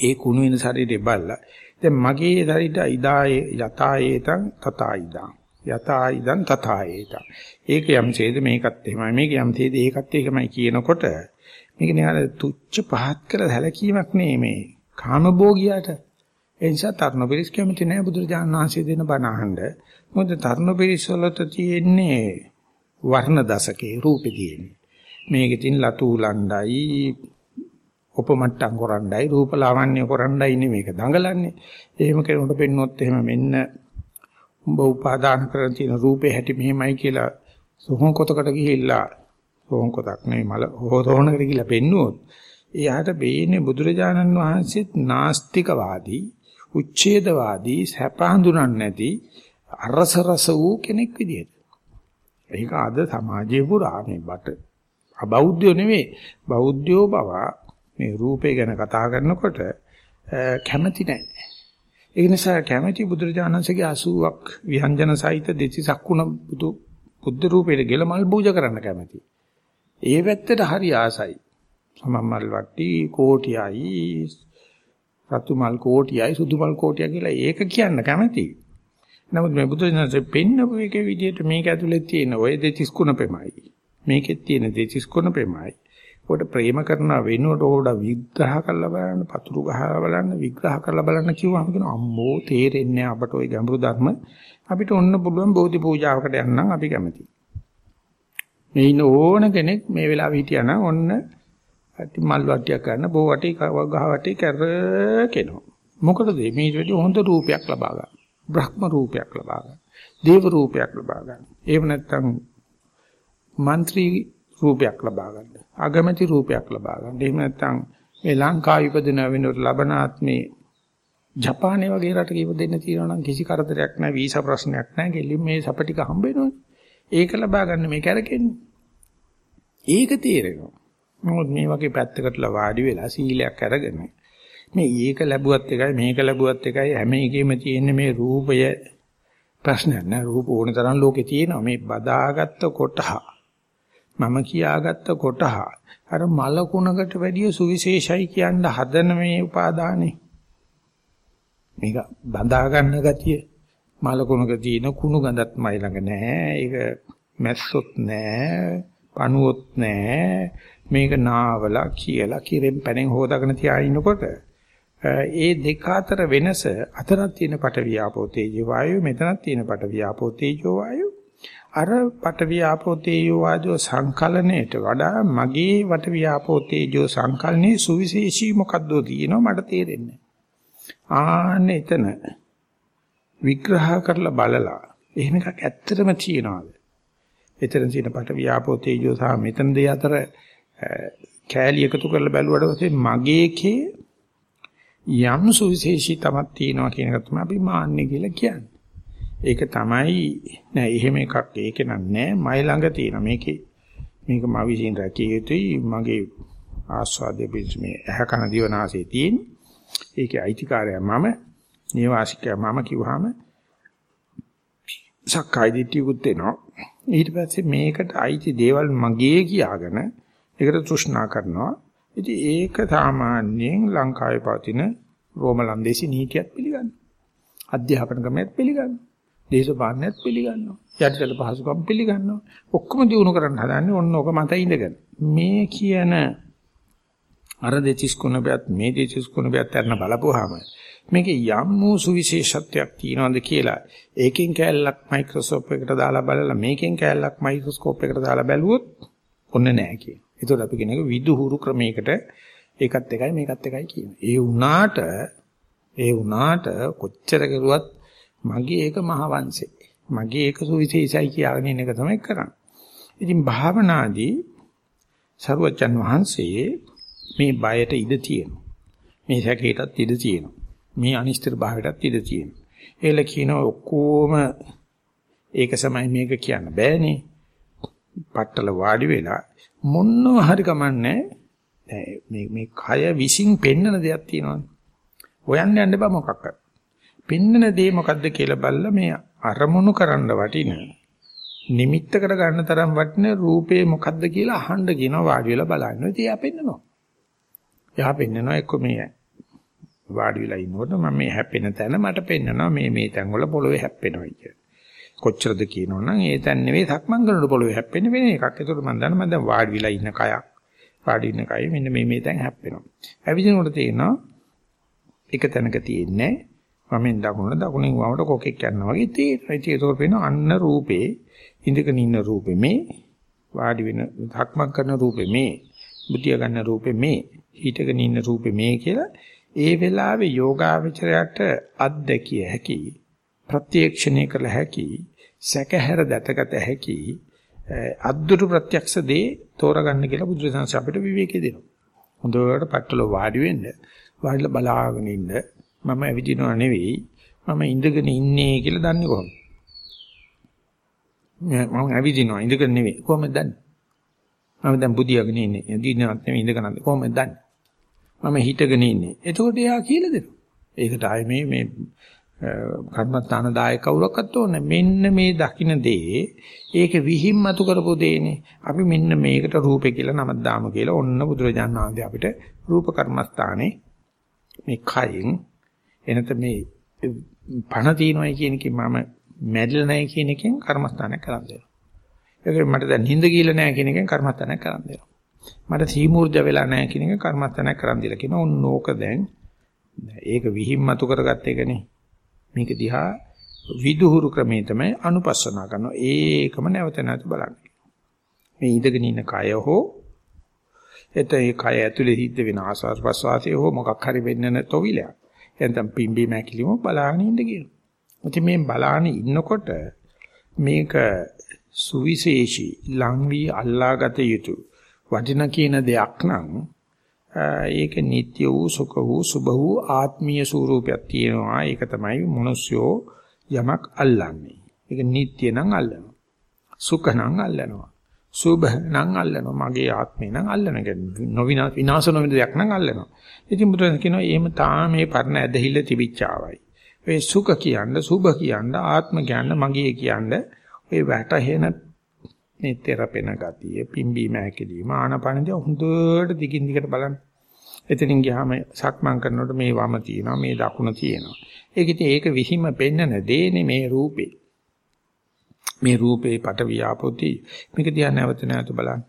ඒ කුණු වෙන ශරීරය බලලා දැන් මගේ ශරීරය ඉදායේ යතායේතං තතායිදං යතායිදං තතායේතං ඒක යම් ඡේද මේකත් එහෙමයි මේක යම් ඡේද ඒකත් ඒකමයි කියනකොට මේක නිකන් තුච්ච පහත් කර හැලකීමක් නේ මේ කාමභෝගියාට ඒ නිසා තරුණ පිරිස් කැමති නැහැ බුදුරජාණන් වහන්සේ දෙන බණ අහන්න. මොකද තරුණ පිරිස් වලට තියෙන්නේ වර්ණ දශකේ රූපේ තියෙන්නේ. මේකේ තියෙන ලතු උලණ්ඩයි උපමට්ටම් කරණ්ඩයි රූප ලාවන්‍ය කරණ්ඩයි නේ මේක දඟලන්නේ. එහෙම කෙනෙකුට පෙන්වොත් එහෙම මෙන්න උඹ උපාදාන කරන තියෙන රූපේ හැටි මෙහෙමයි කියලා සෝහන් කොතකට ගිහිල්ලා සෝහන් කොතක් නෙවෙයි මල හොතෝනකට ගිහිල්ලා පෙන්නුවොත් එයාට බේන්නේ බුදුරජාණන් වහන්සේත් නාස්තිකවාදී උච්ඡේදවාදී සැප හඳුනන්නේ නැති අරසරස වූ කෙනෙක් විදිහට. ඒක අද සමාජයේ පුරා මේ බට අබෞද්ධයෝ නෙවෙයි බෞද්ධයෝ බව මේ රූපේ ගැන කතා කරනකොට කැමති නැහැ. ඒ නිසා කැමැති බුදුරජාණන්සේගේ 80ක් විහංජන සහිත දෙතිසක් වුණ බුදු බුද්ධ රූපයට ගෙලමල් පූජා කරන්න කැමැති. ඒ පැත්තට හරි ආසයි. සමම්මල් වට්ටි කෝටියයි රතු මල් කෝටියයි සුදු මල් කෝටිය කියලා ඒක කියන්න කැමතියි. නමුත් මේ බුදුසසුනේ පෙන්නපු එකේ විදිහට මේක ඇතුලේ තියෙන ඔය දෙතිස් කුණපෙමයි. මේකෙත් තියෙන දෙතිස් කුණපෙමයි. ඔකට ප්‍රේම කරන වෙනුවට ඕඩ විග්‍රහ කරලා බලන්න, පතුරු ගහලා බලන්න, විග්‍රහ කරලා බලන්න කිව්වම කියන අම්මෝ තේරෙන්නේ අපට ওই ගැඹුරු ධර්ම අපිට ඔන්න පුළුවන් බෝධි පූජාවකට යන්නම් අපි කැමතියි. මේ ඉන්න ඕන කෙනෙක් මේ වෙලාවේ හිටියා ඔන්න ඇති මල් වට්ටියක් ගන්න බෝ වටි ගහ වටි කර කෙනවා. මොකටද මේ ඊට වඩා හොඳ රූපයක් ලබා ගන්න. බ්‍රහ්ම රූපයක් ලබා ගන්න. දේව රූපයක් ලබා ගන්න. එහෙම නැත්නම් മന്ത്രി රූපයක් ලබා ගන්න. අගමැති රූපයක් ලබා ගන්න. එහෙම නැත්නම් මේ ලංකාවේ ඉපදින වෙනකොට ලබන ආත්මේ ජපානයේ වගේ රටක ඉපදෙන්න තියෙනවා නම් කිසි කරදරයක් නැහැ, වීසා ප්‍රශ්නයක් නැහැ. ගෙලින් මේ සපටික හම්බ වෙනවනේ. ඒක ලබා ගන්න මේ කැරකෙන්නේ. ඒක තේරෙනවා. නමුත් මේ වගේ පැත්තකටලා වාඩි වෙලා සීලයක් අරගෙන මේ ඒක ලැබුවත් එකයි මේක ලැබුවත් එකයි හැම එකෙම තියෙන මේ රූපය. ප්‍රශ්නයක් නෑ. රූප ඕන තරම් ලෝකේ තියෙනවා. මේ බදාගත්ත කොටහ. මම කියාගත්ත කොටහ. අර මලකුණකට වැඩිය සුවිශේෂයි කියන්න හදන මේ උපාදානේ. මේක බඳා ගන්න ගතිය මලකුණක තියෙන කුණු ගඳත් මයි ළඟ නෑ. ඒක මැස්සොත් නෑ. පණුවොත් නෑ. මේක නාවලා කියලා කිරෙන් පැනෙන් හොදාගෙන තියා ඉන්නකොට ඒ දෙක අතර වෙනස අතරක් තියෙන පට වියාපෝ තේජෝ වායෝ මෙතනක් තියෙන පට වියාපෝ තේජෝ වායෝ. අර පට වියාපෝ තේජෝ වායෝ සංකලණයට වඩා මගේ වට වියාපෝ තේජෝ සංකලනේ සුවිශේෂී මොකද්ද තියෙනවා මට තේරෙන්නේ ආන්න එතන විග්‍රහ කරලා බලලා එහෙම එකක් ඇත්තටම තියනවාද? එතන තියෙන පට වියාපෝ තේජෝ සහ මෙතන දෙය අතර කෑලි එකතු කරලා බැලුවට පස්සේ මගේකේ යම් සුවිශේෂී තමක් තියෙනවා කියන එක තමයි අපි මාන්නේ කියලා කියන්නේ. ඒක තමයි නෑ එහෙම එකක් ඒක නෑ මයි ළඟ තියෙන මේකේ මේක මා විසින් රැකිය යුතුයි මගේ ආස්වාදයේ පිළිස් මේ ඇහ කන දිවනාසයේ තියෙන. ඒකේ අයිතිකාරය මම නිවාසිකයා මම කිව්වහම සක්කාය දිට්ඨියකුත් එනවා. ඊට පස්සේ මේකට අයිති දේවල් මගේ කියාගෙන ඒකට තෘෂ්ණා කරනවා. ඉතින් ඒක සාමාන්‍යයෙන් ලංකාවේ පවතින රෝම ලන්දේසි නීතියත් පිළිගන්නවා. අධ්‍යාපන ක්‍රමයක් පිළිගන්නවා. දේශපාලනයත් පිළිගන්නවා. යටිතල පහසුකම් පිළිගන්නවා. ඔක්කොම දිනු කරන්න හදන්නේ ඔන්න ඔක මත ඉඳගෙන. මේ කියන අර දෙතිස් කුණබයත් මේ දෙතිස් කුණබයත් අරන බලපුවාම මේකේ යම් වූ සුවිශේෂත්වයක් තියනවාද කියලා ඒකෙන් කැලලක් මයික්‍රොස්කෝප් එකට දාලා බලලා මේකෙන් කැලලක් මයික්‍රොස්කෝප් එකට දාලා බැලුවොත් ඔන්න නෑ කියන. ඒතකොට අපි කියන එක විදුහුරු ක්‍රමයකට ඒකත් එකයි මේකත් එකයි කියන්නේ. ඒ වුණාට ඒ වුණාට කොච්චර කෙරුවත් මගේ ඒක මහවංශේ. මගේ ඒක සුවිශේෂයි කියලාගෙන ඉන්න එක තමයි කරන්නේ. ඉතින් භාවනාදී සරුවචන් වහන්සේ මේ බයට ඉඩ තියෙනවා. මේ සැකේටත් ඉඩ තියෙනවා. මේ අනිෂ්ඨිර භාවයටත් ඉඩ තියෙනවා. ඒල කියනවා ඔක්කොම ඒක සමයි මේක කියන්න බෑනේ. පట్టල වාඩි වෙලා මොන්නව හරි කමන්නේ මේ මේ කය විසින් පෙන්නන දෙයක් තියෙනවානේ. හොයන්න යන්න බෑ මොකක්ද. පෙන්නන දේ මොකද්ද කියලා බලලා මේ අරමුණු කරන්න වටින නිමිත්ත කර ගන්න තරම් වටින රූපේ මොකද්ද කියලා අහන්න කියනවා වාඩි වෙලා බලන්න. ඉතින් එයා පෙන්නනවා. එයා පෙන්නනවා එක්ක මේ වාඩි වෙලා ඉන්නකොට මම මේ හැපෙන තැන මට පෙන්නනවා මේ මේ තැන් වල පොළවේ හැප්පෙනවා කියලා. කොච්චරද කියනවනම් ඒ තැන් නෙවෙයි සක්මන් කරනකොට පොළවේ හැප්පෙන්නේ වෙන එකක්. ඒකට මම දන්නවා මම දැන් වාඩි වෙලා ඉන්න කයක්. වාඩි ඉන්න කය මෙන්න මේ මේ තැන් හැප්පෙනවා. ඇවිදිනකොට තේනවා එක තැනක තියෙන්නේ වමෙන් දකුණ දකුණෙන් වමට කොකෙක් යනවා වගේ තේරෙනවා. ඉතින් ඒක පේනවා අන්න රූපේ ඉඳගෙන ඉන්න රූපේ මේ වාඩි වෙන සක්මන් කරන රූපේ මේ බුද්ධිය ගන්න රූපේ මේ හිටගෙන ඉන්න රූපේ මේ කියලා ඒ වෙලාවේ යෝගාවචරයට අත්දැකිය හැකි ප්‍රත්‍යක්ෂණය කළ හැකි සැකහැර දැතගත හැකි අද්දුරු ප්‍රත්‍යක්ෂ දේ තෝරගන්න කියලා බුදුරජාණන් අපිට විවේකී දෙනවා. හොඳට පట్టල වාඩි වෙන්න වාඩිලා බලාගෙන ඉන්න මම ඇවිදිනව නෙවෙයි මම ඉඳගෙන ඉන්නේ කියලා දන්නේ කොහොමද? මම ඇවිදිනවා ඉඳගෙන නෙවෙයි කොහොමද දන්නේ? මම දැන් බුදියාගෙන ඉන්නේ. ඉඳිනවත් නෙවෙයි ඉඳගෙන කොහොමද දන්නේ? මම හිටගෙන ඉන්නේ. එතකොට එයා කියලා දෙනවා. ඒකට ආයේ මේ මේ කර්මස්ථාන දායක කවුරක්වත් ඕනේ. මෙන්න මේ දකින්න දේ ඒක විහිම් මතු කරපු දෙන්නේ අපි මෙන්න මේකට රූපේ කියලා නමක් දාමු කියලා ඔන්න බුදුරජාණන් වහන්සේ අපිට රූප කර්මස්ථානේ මේ කයින් එනත මේ පණ තියනවායි කියන එකෙන් මම මැරිලා නැහැ කියන එකෙන් කර්මස්ථානයක් කරන් දෙනවා. ඒක මට දැන් නිින්ද කියලා නැහැ කියන එකෙන් කර්මස්ථානයක් කරන් දෙනවා. මට සීමූර්ජ වෙලා නැහැ කියන එකෙන් කර්මස්ථානයක් කරන් දීලා කියනවා. ඔන්න ඕක දැන් ඒක විහිම් මතු කරගත්ත එකනේ. මේක දිහා විදුහුරු ක්‍රමේ තමයි අනුපස්සනා කරනවා. ඒකම නැවත නැවත බලන්න. මේ ඉඳගෙන ඉන්න කය හෝ එතේ කය ඇතුලේ හිට වෙන ආසාර ප්‍රසවාසය හෝ මොකක් හරි වෙන්න තොවිලයක්. එතෙන් පිම්බි මැකිලිම බලාගෙන ඉන්න කියනවා. ඉතින් මේ බලාගෙන ඉන්නකොට මේක සුවිශේෂී ලං වී අල්ලාගත යුතු වටින කියන දෙයක් නම් ඒක නিত্য වූ සුඛ වූ සුභ වූ ආත්මීය ස්වરૂපයක් තියෙනවා. ඒක තමයි මිනිස්යෝ යමක් අල්ලන්නේ. ඒක නিত্য නම් අල්ලනවා. සුඛ නම් අල්ලනවා. සුභ නම් අල්ලනවා. මගේ ආත්මේ නම් අල්ලන නොවිනා විනාශ නොවන දෙයක් නම් අල්ලනවා. ඉතින් බුදුන් කියනවා එහෙම තාම මේ පරණ ඇදහිල්ල තිබිච්චාවයි. ඔය සුඛ කියන්න, සුභ කියන්න, ආත්ම කියන්න, මගේ කියන්න ඔය වැටහෙන මේ තෙරපෙන ගතිය පිම්බීම හැකීම ආනපනදී හොඳට දිගින් දිගට බලන්න එතනින් ගියාම සක්මන් කරනකොට මේ වම තියෙනවා මේ දකුණ තියෙනවා ඒක ඉතින් ඒක විහිම පෙන්නන දේනේ මේ රූපේ මේ රූපේ පට වියාපෝති මේක දිහා නැවත නැවත බලන්න.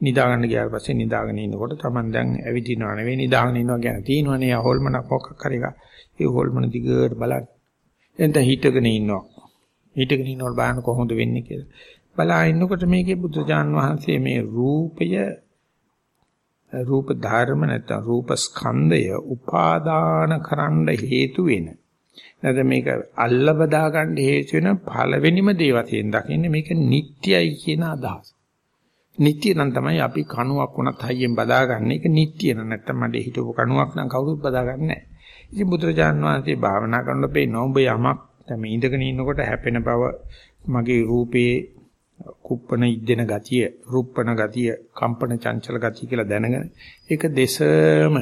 නිදා ගන්න ගියාට පස්සේ නිදාගෙන ඉන්නකොට Taman දැන් ඇවිදිනව නෙවෙයි නිදාගෙන ඉන්නවා කියන තියෙනවනේ හොල්මනක් මොකක් හරි එක. ඒ හොල්මන දිගට බලන්න. එතන හිටගෙන ඉන්නවා. හිටගෙන ඉන්නකොට බලන්න කොහොමද වෙන්නේ කියලා. බලා ඉන්නකොට මේකේ බුදුජාන් වහන්සේ මේ රූපය රූප ධර්ම නැත්නම් රූප ස්කන්ධය උපාදාන කරන්න හේතු වෙන නැත්නම් මේක අල්ල බදා ගන්න හේතු වෙන පළවෙනිම දේ වශයෙන් දකින්නේ මේක නිට්ටයයි කියන අදහස. නිට්ටිය නම් තමයි අපි කණුවක් වුණත් හයියෙන් බදාගන්නේ. ඒක නිට්ටිය නැත්නම් මඩේ හිටපු කණුවක් නම් කවුරුත් බදාගන්නේ නැහැ. ඉතින් බුදුරජාන් වහන්සේ භාවනා කරනකොට පේන ඔබ යමක් තමයි ඉඳගෙන ඉන්නකොට හැපෙන බව මගේ රූපේ කුප්පන ඉද්දෙන ගතිය, රුප්පන ගතිය, කම්පන චංචල ගතිය කියලා දැනගෙන ඒක දෙසම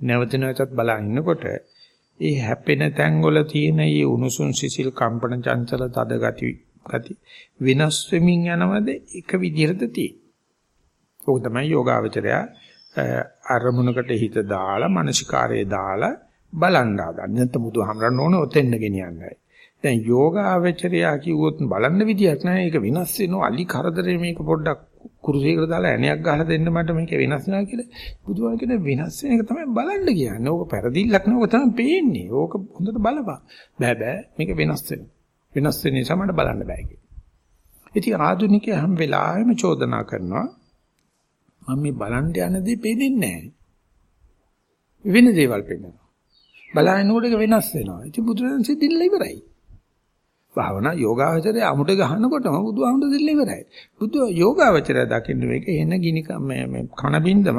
නැවත නැවතත් බලා ඉන්නකොට ඒ හැපෙන තැන් වල තියෙන මේ උණුසුම් සිසිල් කම්පන චංචල තද ගති ගති විනස් වෙමින් යනවද එක විදිහටද තියෙන්නේ. ඕක තමයි යෝගාවචරය අරමුණකට හිත දාලා මානසිකාරයේ දාලා බලන්න හදන්නේ. නැත්නම් බුදුහාමරන්න ඕනේ ඔතෙන්ද ගෙනියන්නයි. දැන් යෝගාවචරය කිව්වොත් බලන්න විදියක් නැහැ. ඒක විනස් වෙනවා. අලි කරදරේ මේක පොඩ්ඩක් කුරුසයකට දාලා ඇණයක් ගහලා දෙන්න මට මේක වෙනස් වෙනවා කියලා බුදුහාම කියන වෙනස් වෙන එක තමයි බලන්න කියන්නේ. ඕක පෙරදිල්ලක් නෙවෙයි ඕක තමයි පේන්නේ. ඕක හොඳට බලපන්. බෑ බෑ මේක වෙනස් වෙනවා. වෙනස් වෙන නිසා මට බලන්න බෑ කියලා. ඉතින් ආධුනිකයා හැම වෙලාවෙම චෝදනා කරනවා මම මේ බලන්න යන දේ පේන්නේ නැහැ. වෙන දේවල් පේනවා. බලනකොට ඒක වෙනස් වෙනවා. ඉතින් බුදුරජාණන් සිද්ධිල්ල ඉවරයි. භාවනා යෝගාවචරය අමුඩ ගහනකොටම බුදුහාමුදුර දෙල්ල ඉවරයි. බුදු යෝගාවචරය දකින්න මේක එන ගිනි මේ මේ කන බින්දමක්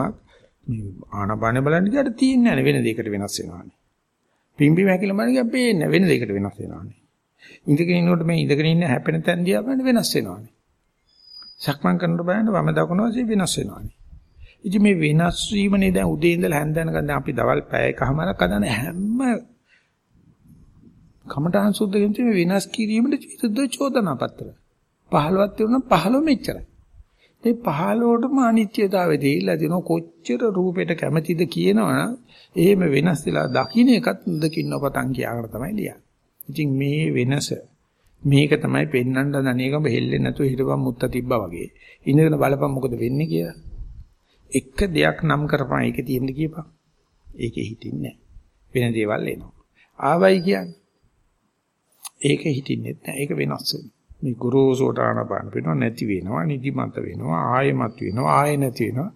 මේ ආනපාන බලන්න ගියට තියෙන්නේ නැහැ වෙන දෙයකට වෙනස් වෙනවානේ. පිම්බි මැකිල බලන්න ගියා පේන්නේ වෙන දෙයකට වෙනස් වෙනවානේ. ඉඳගෙන ඉන්නකොට මේ ඉඳගෙන ඉන්න හැපෙන තැන් දිහා බලන්න වෙනස් වෙනවානේ. සක්මන් කරනකොට බලන්න වම දකුණ වශයෙන් වෙනස් වෙනවානේ. ඉතින් මේ වෙනස් වීමනේ දැන් උදේ ඉඳලා හැන්දෑනකම් දැන් අපි දවල් පැය එකමාරක් හදන හැම කමඨාන් සුද්ධ කියන මේ විනාශ කිරීමට විරුද්ධ චෝදනා පත්‍ර. 15ක් තියුණා 15 මෙච්චරයි. මේ 15ටම අනිත්‍යතාවය දීලා දිනන කොච්චර රූපයට කැමැතිද කියනවනම් එහෙම වෙනස් වෙලා දකින්න එකත් දකින්න පතන් කියාගෙන තමයි ලියන්නේ. ඉතින් මේ වෙනස මේක තමයි පෙන්වන්න දණේකම හෙල්ලෙන්නේ නැතුව හිටපන් මුත්ත තිබ්බා වගේ. ඉඳගෙන බලපන් මොකද වෙන්නේ කියලා. එක දෙයක් නම් කරපන් ඒකේ තියෙන්න කියපන්. ඒකේ හිටින්නේ නැහැ. වෙන දේවල් එනවා. ආවයි කියන්නේ ඒක හිතින්නේ නැහැ. ඒක වෙනස් වෙනවා. මේ ගුරුසෝට ආනපාන වෙනවා නැති වෙනවා, නිදිමත වෙනවා, ආයෙමත් වෙනවා, ආයෙ නැති වෙනවා.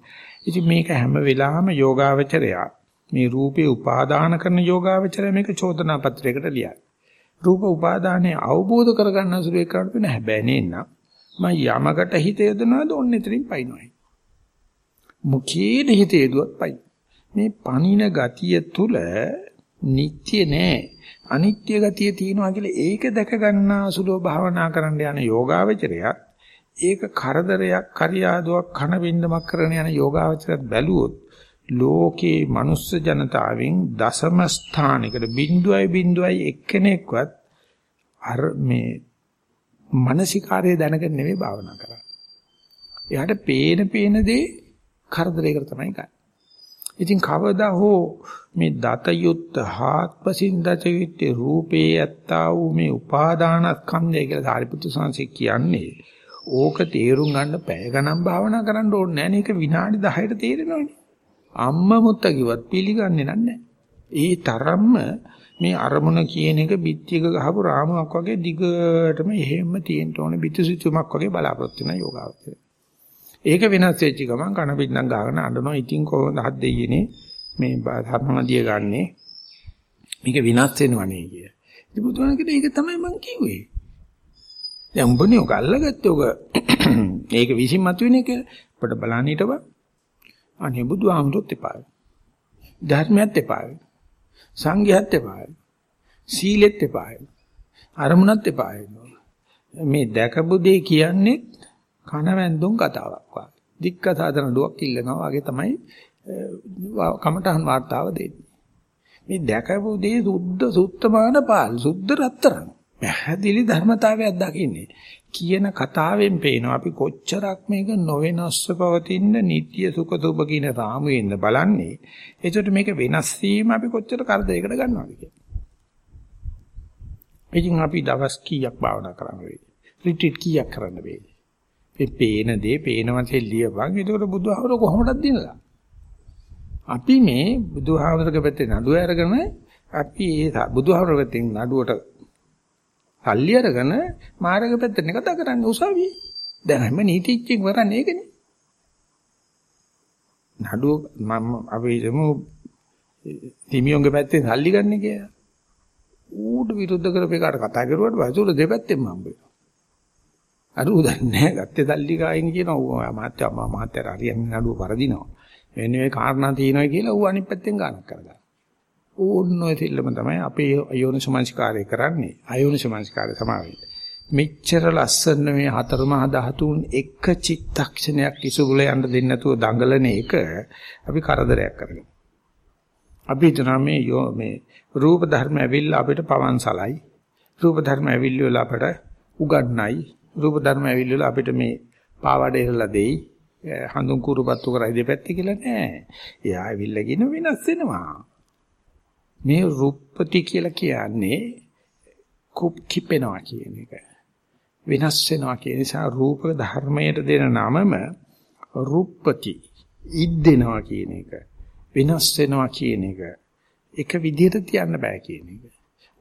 ඉතින් මේක හැම වෙලාවෙම යෝගාවචරය මේ රූපේ උපාදාන කරන යෝගාවචරය මේක චෝදනා පත්‍රයකට ලියයි. රූප උපාදානයේ අවබෝධ කරගන්න සුළු එකකට වෙන හැබැයි නේනම් මම යමකට හිත යොදනවාද ඔන්න එතනින් පයින්නවා. මුඛයේ හිත යොදුවත් පයින්. මේ පණින ගතිය තුල නිත්‍ය නෑ අනිත්‍ය ගතිය තියෙනවා කියලා ඒක දැක ගන්නා සුලෝ භාවනා කරන්න යන යෝගාවචරයක් ඒක කරදරයක් කරියාදුවක් කන බින්දමක් කරන යන යෝගාවචරයක් බැලුවොත් ලෝකේ මනුස්ස ජනතාවෙන් දසම ස්ථානයකට බිඳුවයි බිඳුවයි එක්කෙනෙක්වත් අර මේ මානසිකාරය දැනගෙන නෙවෙයි භාවනා කරන්නේ. එයාට පේන පේන දේ කරදරයකට තමයි ගන්න. ඉතින් කවදා හෝ මේ දත යුත්ත හාත්පසින් දත යුත්තේ රූපේ ඇත්තා වූ මේ උපාදානස්කන්ධය කියලා සාරිපුත්තු සංසය කියන්නේ ඕක තේරුම් ගන්න පැය ගණන් භාවනා කරන්න ඕනේ නැහැ නේක විනාඩි 10ට තේරෙනවනේ. අම්ම මුත්ත කිව්වත් පිළිගන්නේ නැහැ. ඒ තරම්ම මේ අරමුණ කියන එක පිටියක ගහපු රාමුවක් වගේ දිගටම එහෙම තියෙන්න ඕනේ. පිටිසිතුමක් වගේ බලාපොරොත්තු වෙන යෝගාවචරය. ඒක වෙනස් වෙච්ච ගමන් කන පිටනම් ගාගෙන අඬනවා. ඉතින් කොහොමද හත් දෙයියනේ මේ ධර්මනදිය ගන්නෙ? මේක විනාශ වෙනවනේ කිය. ඉතින් බුදුහාම කිව්වේ ඒක තමයි මං කිව්වේ. දැන් උඹනේ ඔක අල්ලගත්තේ ඔක ඒක විසින් මතුවෙන එක අපිට බලන්න හිටපන්. අනේ බුදුහාමුදුරුත් එපා. ධර්මයත් එපා. සංඝයත් එපා. සීලෙත් එපා. අරමුණත් එපා. මේ දැකපු දේ කියන්නේ කනවැන්දුම් කතාවක් වගේ. දික්කසාදන ඩුවක් ඉල්ලනවා වගේ තමයි කමඨහන් වාර්තාව දෙන්නේ. මේ දැකපු දේ සුද්ධ සුත්තමාන පාල් සුද්ධ රත්තරන්. පැහැදිලි ධර්මතාවයක් දකින්නේ. කියන කතාවෙන් පේනවා අපි කොච්චරක් මේක නොවෙනස්ව පවතින නিত্য සුඛ දුබ කියන රාමුවෙන්ද බලන්නේ. ඒකට මේක වෙනස් වීම අපි කොච්චර කරදරයකට ගන්නවද කියලා. ඉතින් අපි දවස් කීයක් භාවනා කරන්න වෙයි. රිට්‍රීට් කීයක් කරන්න වෙයි. මේ පේන දේ පේනවන්සේ ලියපන්. ඒකට බුදුහාමර කොහොමදක් දිනලා. අපි මේ බුදුහාමරගේ පැත්තේ නඩුව අරගෙන අපි ඒ බුදුහාමර පැත්තෙන් නඩුවට සල්ලි අරගෙන මාර්ග පැත්තට කතා කරන්නේ උසාවියේ. දැන් හැම නීතිච්චෙක් කරන්නේ ඒකනේ. නඩුව මම අපි හිතමු තිමියොන්ගේ පැත්තෙන් සල්ලි ගන්න කියලා. ඌට විරුද්ධ කරපේකට කතා කරුවාට පස්සේ උඩ දෙපැත්තෙන්ම හම්බ වෙනවා. අර උදන්නේ නැහැ ගත්තේ සල්ලි ගායින් කියනවා මාත්‍ය මාත්‍ය හරියන්නේ නඩුව වරදිනවා. එන්නේ මේ කාරණා තියෙනවා කියලා ඌ අනිත් පැත්තෙන් ගානක් කරගන්නවා. ඕන්න ඔය දෙල්ලම තමයි අපේ අයෝනිසමංස්කාරය කරන්නේ. අයෝනිසමංස්කාරය සමාවෙන්න. මෙච්චර ලස්සන මේ හතර මහා ධාතුන් එක චිත්තක්ෂණයක් ඉසුබුල යන්න දෙන්නේ නැතුව දඟලන එක අපි කරදරයක් කරගෙන. අපි හිතනවා මේ යෝ මේ රූප ධර්ම ඇවිල්ලා අපිට පවන්සලයි. රූප ධර්ම ඇවිල්ලා අපට උගන්නයි. රූප ධර්ම ඇවිල්ලා අපිට මේ පාවඩ ඉරලා දෙයි. හඳුන් කුරුපත්තු කරයි දෙපැත්තේ කියලා නෑ. එයා ඇවිල්ලා කියන වෙනස් වෙනවා. මේ රූපපති කියලා කියන්නේ කුප් කිපෙනවා කියන එක. වෙනස් වෙනවා කියන නිසා රූප ධර්මයට දෙන නමම රූපපති ඉද්දෙනවා කියන එක. වෙනස් වෙනවා කියන එක. එක විදිහට තියන්න බෑ කියන එක.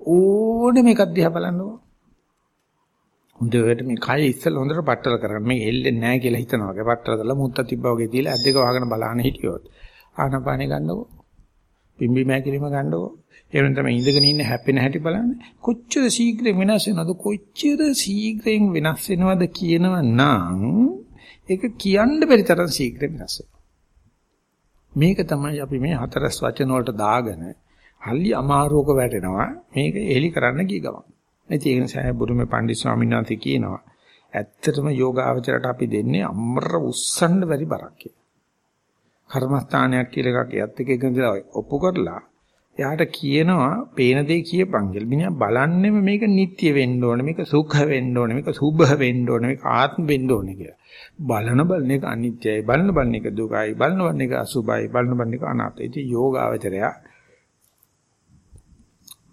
ඕනෙම එකක් දිහා බලන්නකො. හොඳට මේ කය ඉස්සෙල් හොඳට පట్టල කරගන්න. මේ හෙල්ලෙන්නේ නැහැ කියලා හිතනවා වගේ. පట్టල දාලා මුත්ත තිබ්බා වගේ තියලා ඇද්දක වහගෙන බලන්න හිටියොත්. ආනපානෙ ගන්නකො. පිම්බි මෑකිලිම ගන්නකො. ඒ වෙන තමයි ඉඳගෙන ඉන්න හැපෙන හැටි බලන්න. කොච්චර ශීඝ්‍රයෙන් වෙනස් වෙනවද? කොච්චර ශීඝ්‍රයෙන් වෙනස් වෙනවද කියනවා නම් ඒක කියන්න බැරි තරම් ශීඝ්‍රයෙන් වෙනස් වෙනවා. මේක තමයි අපි මේ හතරස් වචන වලට දාගෙන හල්ලි අමාරුවක වැටෙනවා. මේක එලි කරන්න ගිය ගමන්. ඒ නිසා බුදුමේ පණ්ඩිත ස්වාමීන් වහන්සේ කියනවා ඇත්තටම යෝගාවචරයට අපි දෙන්නේ අම්මර උස්සන්න බැරි බරක් කියලා. කර්මස්ථානයක් කියලා එකක් එයත් එක එකදලා ඔප්පු කරලා එයාට කියනවා පේන දේ කියපන් කියලා. මිනිහා බලන්නෙම මේක නිට්ටය වෙන්න ඕනේ, මේක සුඛ වෙන්න ඕනේ, මේක සුභ වෙන්න ඕනේ, මේක ආත්ම වෙන්න ඕනේ කියලා. බලන බලන එක අනිත්‍යයි, බලන බලන එක දුකයි, බලන බලන එක අසුභයි, බලන බලන එක අනාත්මයි. ඉතින් යෝගාවචරය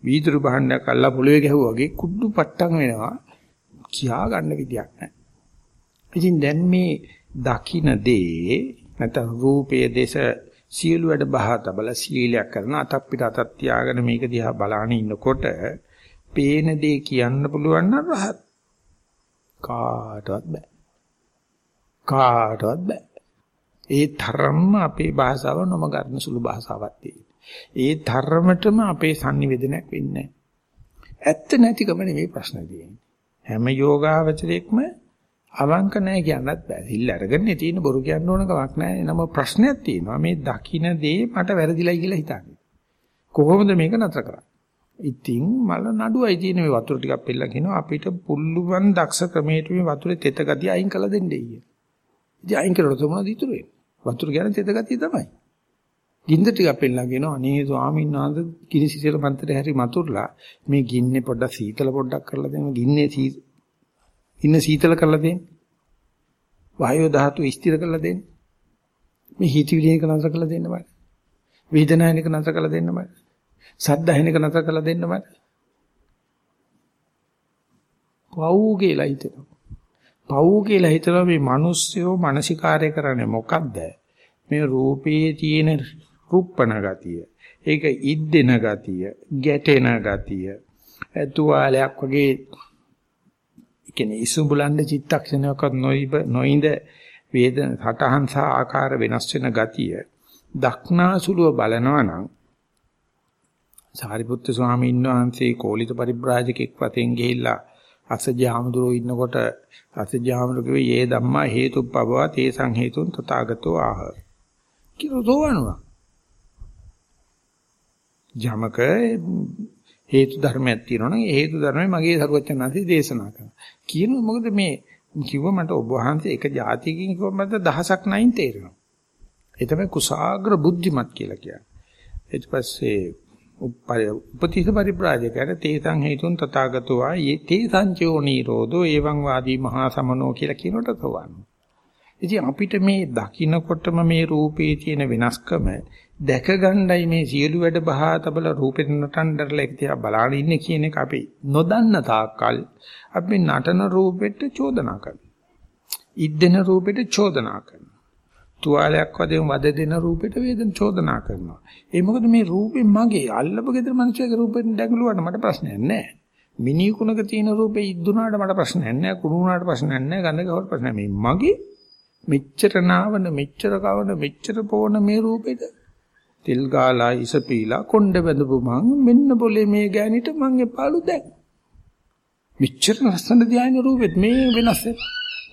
වීදුරු භාණ්ඩයක් අල්ලා පොළවේ ගැහුවා වගේ කුඩු පට්ටම් වෙනවා. කියා ගන්න විදියක් නැහැ. ඉතින් දැන් මේ දකින්න දේ නැත්නම් රූපයේ දේශ සියලු වැඩ බහා තබලා සීලයක් කරන අතක් පිට අතක් තියාගෙන මේක දිහා බලාගෙන ඉන්නකොට පේන දේ කියන්න පුළුවන් නම් රහත් කාටවත් බෑ කාටවත් බෑ ඒ තරම්ම අපේ භාෂාව නොම ගන්න සුළු භාෂාවක් ඒ තරමටම අපේ sannivedanayak වෙන්නේ ඇත්ත නැතිකම නෙමෙයි ප්‍රශ්න තියෙන්නේ හැම යෝගාවචරයකම අවංක නැහැ කියන්නත් බෑ. සිල් අරගෙන තියෙන බොරු කියන්න ඕන කමක් නැහැ. නම ප්‍රශ්නයක් තියෙනවා. මේ දකින්න දේ මට වැරදිලයි කියලා හිතන්නේ. කොහොමද මේක නතර කරන්නේ? ඉතින් මල නඩුවයි තියෙන මේ වතුර ටිකක් පෙන්නලා කියනවා අපිට පුල්ලුවන් දක්ෂ ක්‍රමයට මේ වතුරේ තෙත ගතිය අයින් කළ දෙන්නේ ඊයේ. ඉතින් අයින් කරලා තමයි ඉතුරු වෙන්නේ. වතුර කියන්නේ තෙත ගතිය තමයි. ගින්ද ටිකක් පෙන්නලා කියනවා අනේ ස්වාමීන් වහන්සේ කිරි සිසිල මන්ත්‍රේ හැරි මතුරුලා මේ ගින්නේ පොඩ්ඩක් සීතල පොඩ්ඩක් කරලා දෙන්න ගින්නේ ඉන්න සීතල කරලා දෙන්න. වායෝ ධාතු ස්ථිර කරලා දෙන්න. මේ හිතවිලි එක නතර කරලා දෙන්න බෑ. වේදනාව එක නතර කරලා දෙන්න බෑ. සද්ද ඇහෙන එක නතර කරලා දෙන්න බෑ. පව් කියලා හිතෙනවා. පව් කියලා හිතලා මේ මිනිස්සුયો මානසිකාරය කරන්නේ මොකද්ද? මේ රූපයේ තියෙන රුප්පණ ගතිය. ඒක ඉද්දෙන ගතිය, ගැටෙන ගතිය. තුවාලයක් වගේ කියන්නේ ඉසුඹලන්න චිත්තක්ෂණයක්වත් නොයිබ නොයිඳ වේදන සටහන් සහ ආකාර වෙනස් වෙන ගතිය දක්නාසුලුව බලනවා නම් සාරිපුත්තු ස්වාමීන් වහන්සේ කෝලිත පරිබ්‍රාජකෙක් වතෙන් ගිහිල්ලා අසජාමඳුරෝ ඉන්නකොට අසජාමඳුරෝ යේ ධම්මා හේතුප්පවවා තේසං හේතුන් තථාගතෝ ආහ. කියලා දෝවනවා. යමක හේතු ධර්මයක් තියෙනවා නම් ඒ හේතු ධර්මය මගේ සරුවචනාංශي දේශනා කරනවා. කියනොත් මොකද මේ කිව්ව මට ඔබ වහන්සේ එක જાතියකින් කිව්ව මට දහසක් නැයින් තේරෙනවා. ඒ තමයි කුසాగ්‍ර බුද්ධිමත් කියලා කියන්නේ. ඊට පස්සේ උපතිස පරිබ්‍රාජකයන තේසං හේතුන් තථාගතෝ ආයේ තේසං චෝ නිරෝධෝ එවං වාදී මහා සමනෝ කියලා කියනට තවන්න. ඉතින් අපිට මේ දකින්නකොටම මේ රූපේ තියෙන වෙනස්කම දැක ගන්නයි මේ සියලු වැඩ බහා තබල රූපෙට නටන්නදලා එක තියා බලාගෙන ඉන්නේ කියන එක අපි නොදන්න තාක්කල් අපි නටන රූපෙට චෝදනා කරනවා. ඉද්දෙන රූපෙට චෝදනා කරනවා. තුවාලයක් වගේ වද දෙන රූපෙට වේදන චෝදනා කරනවා. ඒ මොකද මේ රූපේ මගේ අල්ලපු ගෙදර මිනිස්සුගේ රූපෙන් දැකලුවාට මට ප්‍රශ්නයක් නැහැ. මිනි කුණක තියෙන රූපේ ඉද්දුනාට මට ප්‍රශ්නයක් නැහැ. කුණු වුණාට ප්‍රශ්නයක් නැහැ. ගඳ ගහවට ප්‍රශ්නයක් මේ මගේ මෙච්චර නාවන මෙච්චර කවන මෙච්චර පොවන මේ රූපෙට තෙල් ගාලා ඉස පීලා කොණ්ඩ බඳපු මං මෙන්න બોලේ මේ ගෑනිට මං එපාලු දැන්. මෙච්චර ලස්සන ධායන රූපෙත් මේ වෙනස්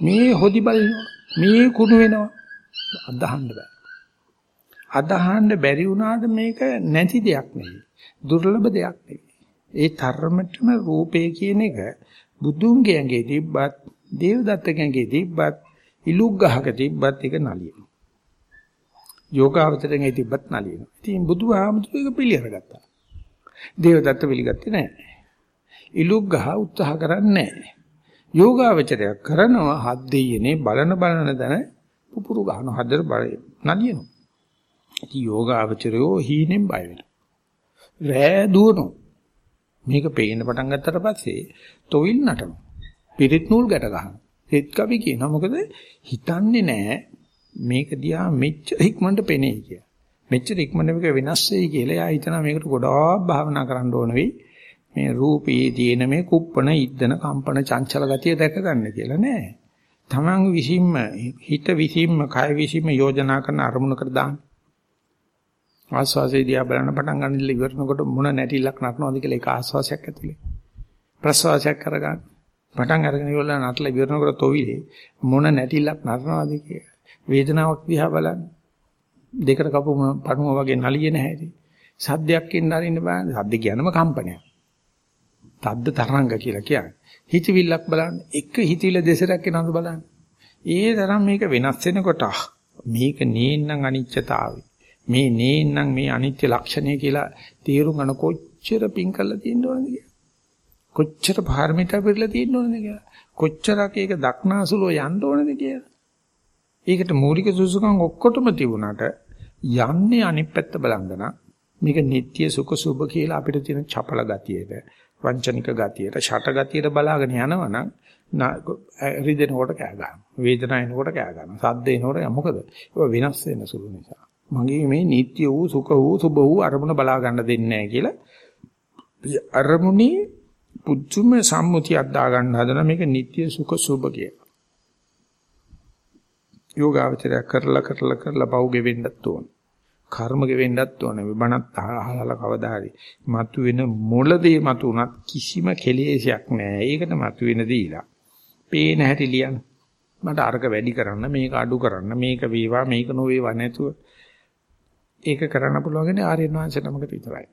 මේ හොදි බලිනවා. මේ කුණු වෙනවා. අදහන්න බෑ. අදහන්න බැරි වුණාට මේක නැති දෙයක් නෙවෙයි. දුර්ලභ දෙයක් නෙවෙයි. ඒ තරමටම රූපේ කියන එක බුදුන්ගේ ඇඟේ තිබ්බත් දේවදත්තගේ ඇඟේ තිබ්බත් ඉලුක් ගහක තිබ්බත් ඒක නලියෙනවා. යෝගාවචරයෙන් ඒ තිබ්බත් නලියනවා. ඉතින් බුදුහාමුදුරු ඒක පිළිඅරගත්තා. දේවදත්ත පිළිගත්තේ නැහැ. ඉලුක් ගහ උත්සාහ කරන්නේ නැහැ. යෝගාවචරය කරනවා හත් දෙයනේ බලන බලන දන පුපුරු ගහන හදර බල නලියනවා. ඉතින් යෝගාවචරයෝ හීනෙන් බය වෙනවා. රෑ දුවනවා. මේක පේන්න පටන් ගත්තට පස්සේ තොවිල් නටනවා. පිරිත් නූල් ගැට ගන්නවා. ඒත් කවි කියනවා මොකද හිතන්නේ නැහැ මේක දිහා මෙච්චර ඉක්මනට පෙනේ කියලා. මෙච්චර ඉක්මනට මේක වෙනස් වෙයි කියලා එයා හිතනවා මේකට ගොඩාක් භාවනා කරන්න ඕන වෙයි. මේ රූපයේ තියෙන මේ කුප්පණ ඉද්දන කම්පන චංචල ගතිය දැක ගන්න කියලා නෑ. තමන් විසින්ම හිත විසින්ම කය විසින්ම යෝජනා කරන අරමුණකට දාන්න. ආස්වාසේ දිහා බලන පටන් ගන්න ඉවරනකොට මොන නැටිලක් නටනවද කියලා ඒක ආස්වාසයක් ඇතුලේ. ප්‍රසවාසයක් කරගන්න. පටන් අරගෙන ඉවරලා නටලා ඉවරනකොට තොවිලේ මොන නැටිලක් නටනවද කියලා. වේදනාවක් දිහා බලන්න. දෙකට කපු පණුව වගේ නලියෙන හැටි. සද්දයක් එන්න අරින්න බලන්න. සද්ද කියනම කම්පනයක්. තද්ද තරංග කියලා කියන්නේ. හිතවිල්ලක් බලන්න. එක හිතවිල්ල දෙසරක් එනවද බලන්න. ඒ තරම් මේක වෙනස් වෙනකොට මේක නේන්නම් අනිත්‍යතාවය. මේ නේන්නම් මේ අනිත්‍ය ලක්ෂණය කියලා තේරුම් ගන්න කොච්චර පිං කරලා තියෙන්න ඕනද කියලා. කොච්චර පාරමිතා පිරලා තියෙන්න ඕනද කියලා. කොච්චරක් ඒක දක්නාසුලෝ යන්න ඕනද කියලා. ඒකට මූලික සුසුකම් ඔක්කොටම තිබුණාට යන්නේ අනිත් පැත්ත බලන්දන මේක නিত্য සුඛ සුභ කියලා අපිට තියෙන චපල ගතියට වංචනික ගතියට ෂට ගතියට බලාගෙන යනවනම් රිදෙනකොට කෑ ගන්නවා වේදනාව එනකොට කෑ ගන්නවා සද්ද එනකොට මොකද? ඒක වෙනස් වෙන සුළු නිසා. මගේ මේ නিত্য වූ සුඛ වූ සුභ වූ අරමුණ බලා ගන්න දෙන්නේ නැහැ කියලා අරමුණේ පුදුම සම්මුතියක් දා ගන්න හදන මේක නিত্য සුඛ සුභ කියලා. යෝගාවචරය කරලා කරලා කරලා පව් ගෙවෙන්නත් ඕන. කර්ම ගෙවෙන්නත් ඕන. බණත් අහලා කවදා හරි මතු වෙන මොළදේ මතු උනත් කිසිම කෙලෙසයක් නැහැ. ඒකට මතු වෙන දීලා. පේන හැටි ලියන්න. මට අර්ග වැඩි කරන්න මේක අඩු කරන්න මේක වේවා මේක නොවේවා නැතුව ඒක කරන්න පුළුවන්න්නේ ආර්යයන් වහන්සේ නමකට විතරයි.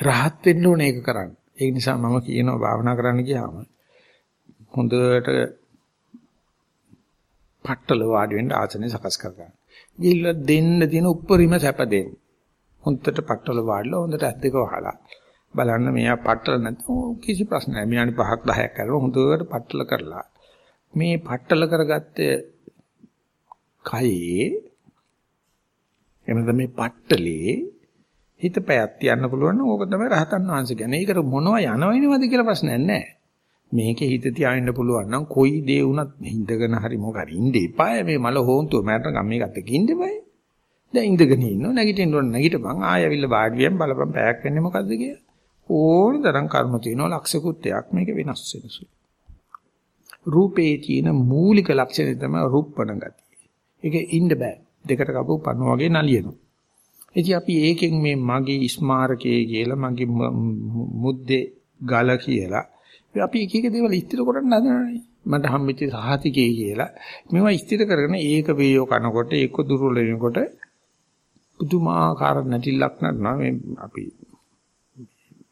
රහත් වෙන්න ඕනේ ඒක කරන්න. ඒ නිසා මම කියනවා භාවනා කරන්න ගියාම හොඳට පට්ටල වාඩි වෙන්න ආසනේ සකස් කර ගන්න. ගිහිල්ලා දෙන්න තියෙන උප්පරිම සැප දෙන්න. හොන්දට පට්ටල වාඩිලා හොන්දට ඇස් දෙක වහලා බලන්න මෙයා පට්ටල නැත්නම් කිසි ප්‍රශ්නයක් නැහැ. මිනාඩි 5ක් 10ක් කරලා හොඳට පට්ටල කරලා මේ පට්ටල කරගත්ත කයේ එමෙන්න මේ පට්ටලේ හිත පැයක් තියන්න පුළුවන් නම් ඕක තමයි රහතන් වහන්සේ කියන්නේ. ඒකට මොනවා යනවෙනවද කියලා ප්‍රශ්නයක් නැහැ. මේකේ හිත තියාගෙන පුළුවන් නම් කොයි දේ වුණත් හින්දගෙන හරි මොකක් හරි ඉන්න එපාය. මේ මල හොන්තුව මට ගම් මේකත් එක්ක ඉන්න බෑ දැන් ඉඳගෙන ඉන්නවා නැගිටින්න ඕන නැගිටපන්. ආය ඇවිල්ලා වාඩි වෙන් බලපන් පැයක් වෙන්නේ මොකද්ද කියලා. ඕන තරම් කර්ම තියෙනවා ලක්ෂිකුත්යක් මේක වෙනස් වෙනසු. රූපේ තියෙන මූලික ලක්ෂණය තමයි රූපණ ගතිය. ඒක ඉන්න බෑ. දෙකට කපු පණු වගේ නලියනවා. ඉතින් අපි ඒකෙන් මේ මගේ ස්මාරකයේ කියලා මගේ මුද්දේ ගල කියලා අපි එක එක දේවල් ඉස්තිර කරන්න හදනවානේ. මට හම්බෙච්ච සහතිකේ කියලා. මේවා ඉස්තිර කරගෙන ඒක වේයෝ කනකොට ඒක දුර්වල වෙනකොට පුදුමාකාර නැටිලක් නටනවා මේ අපි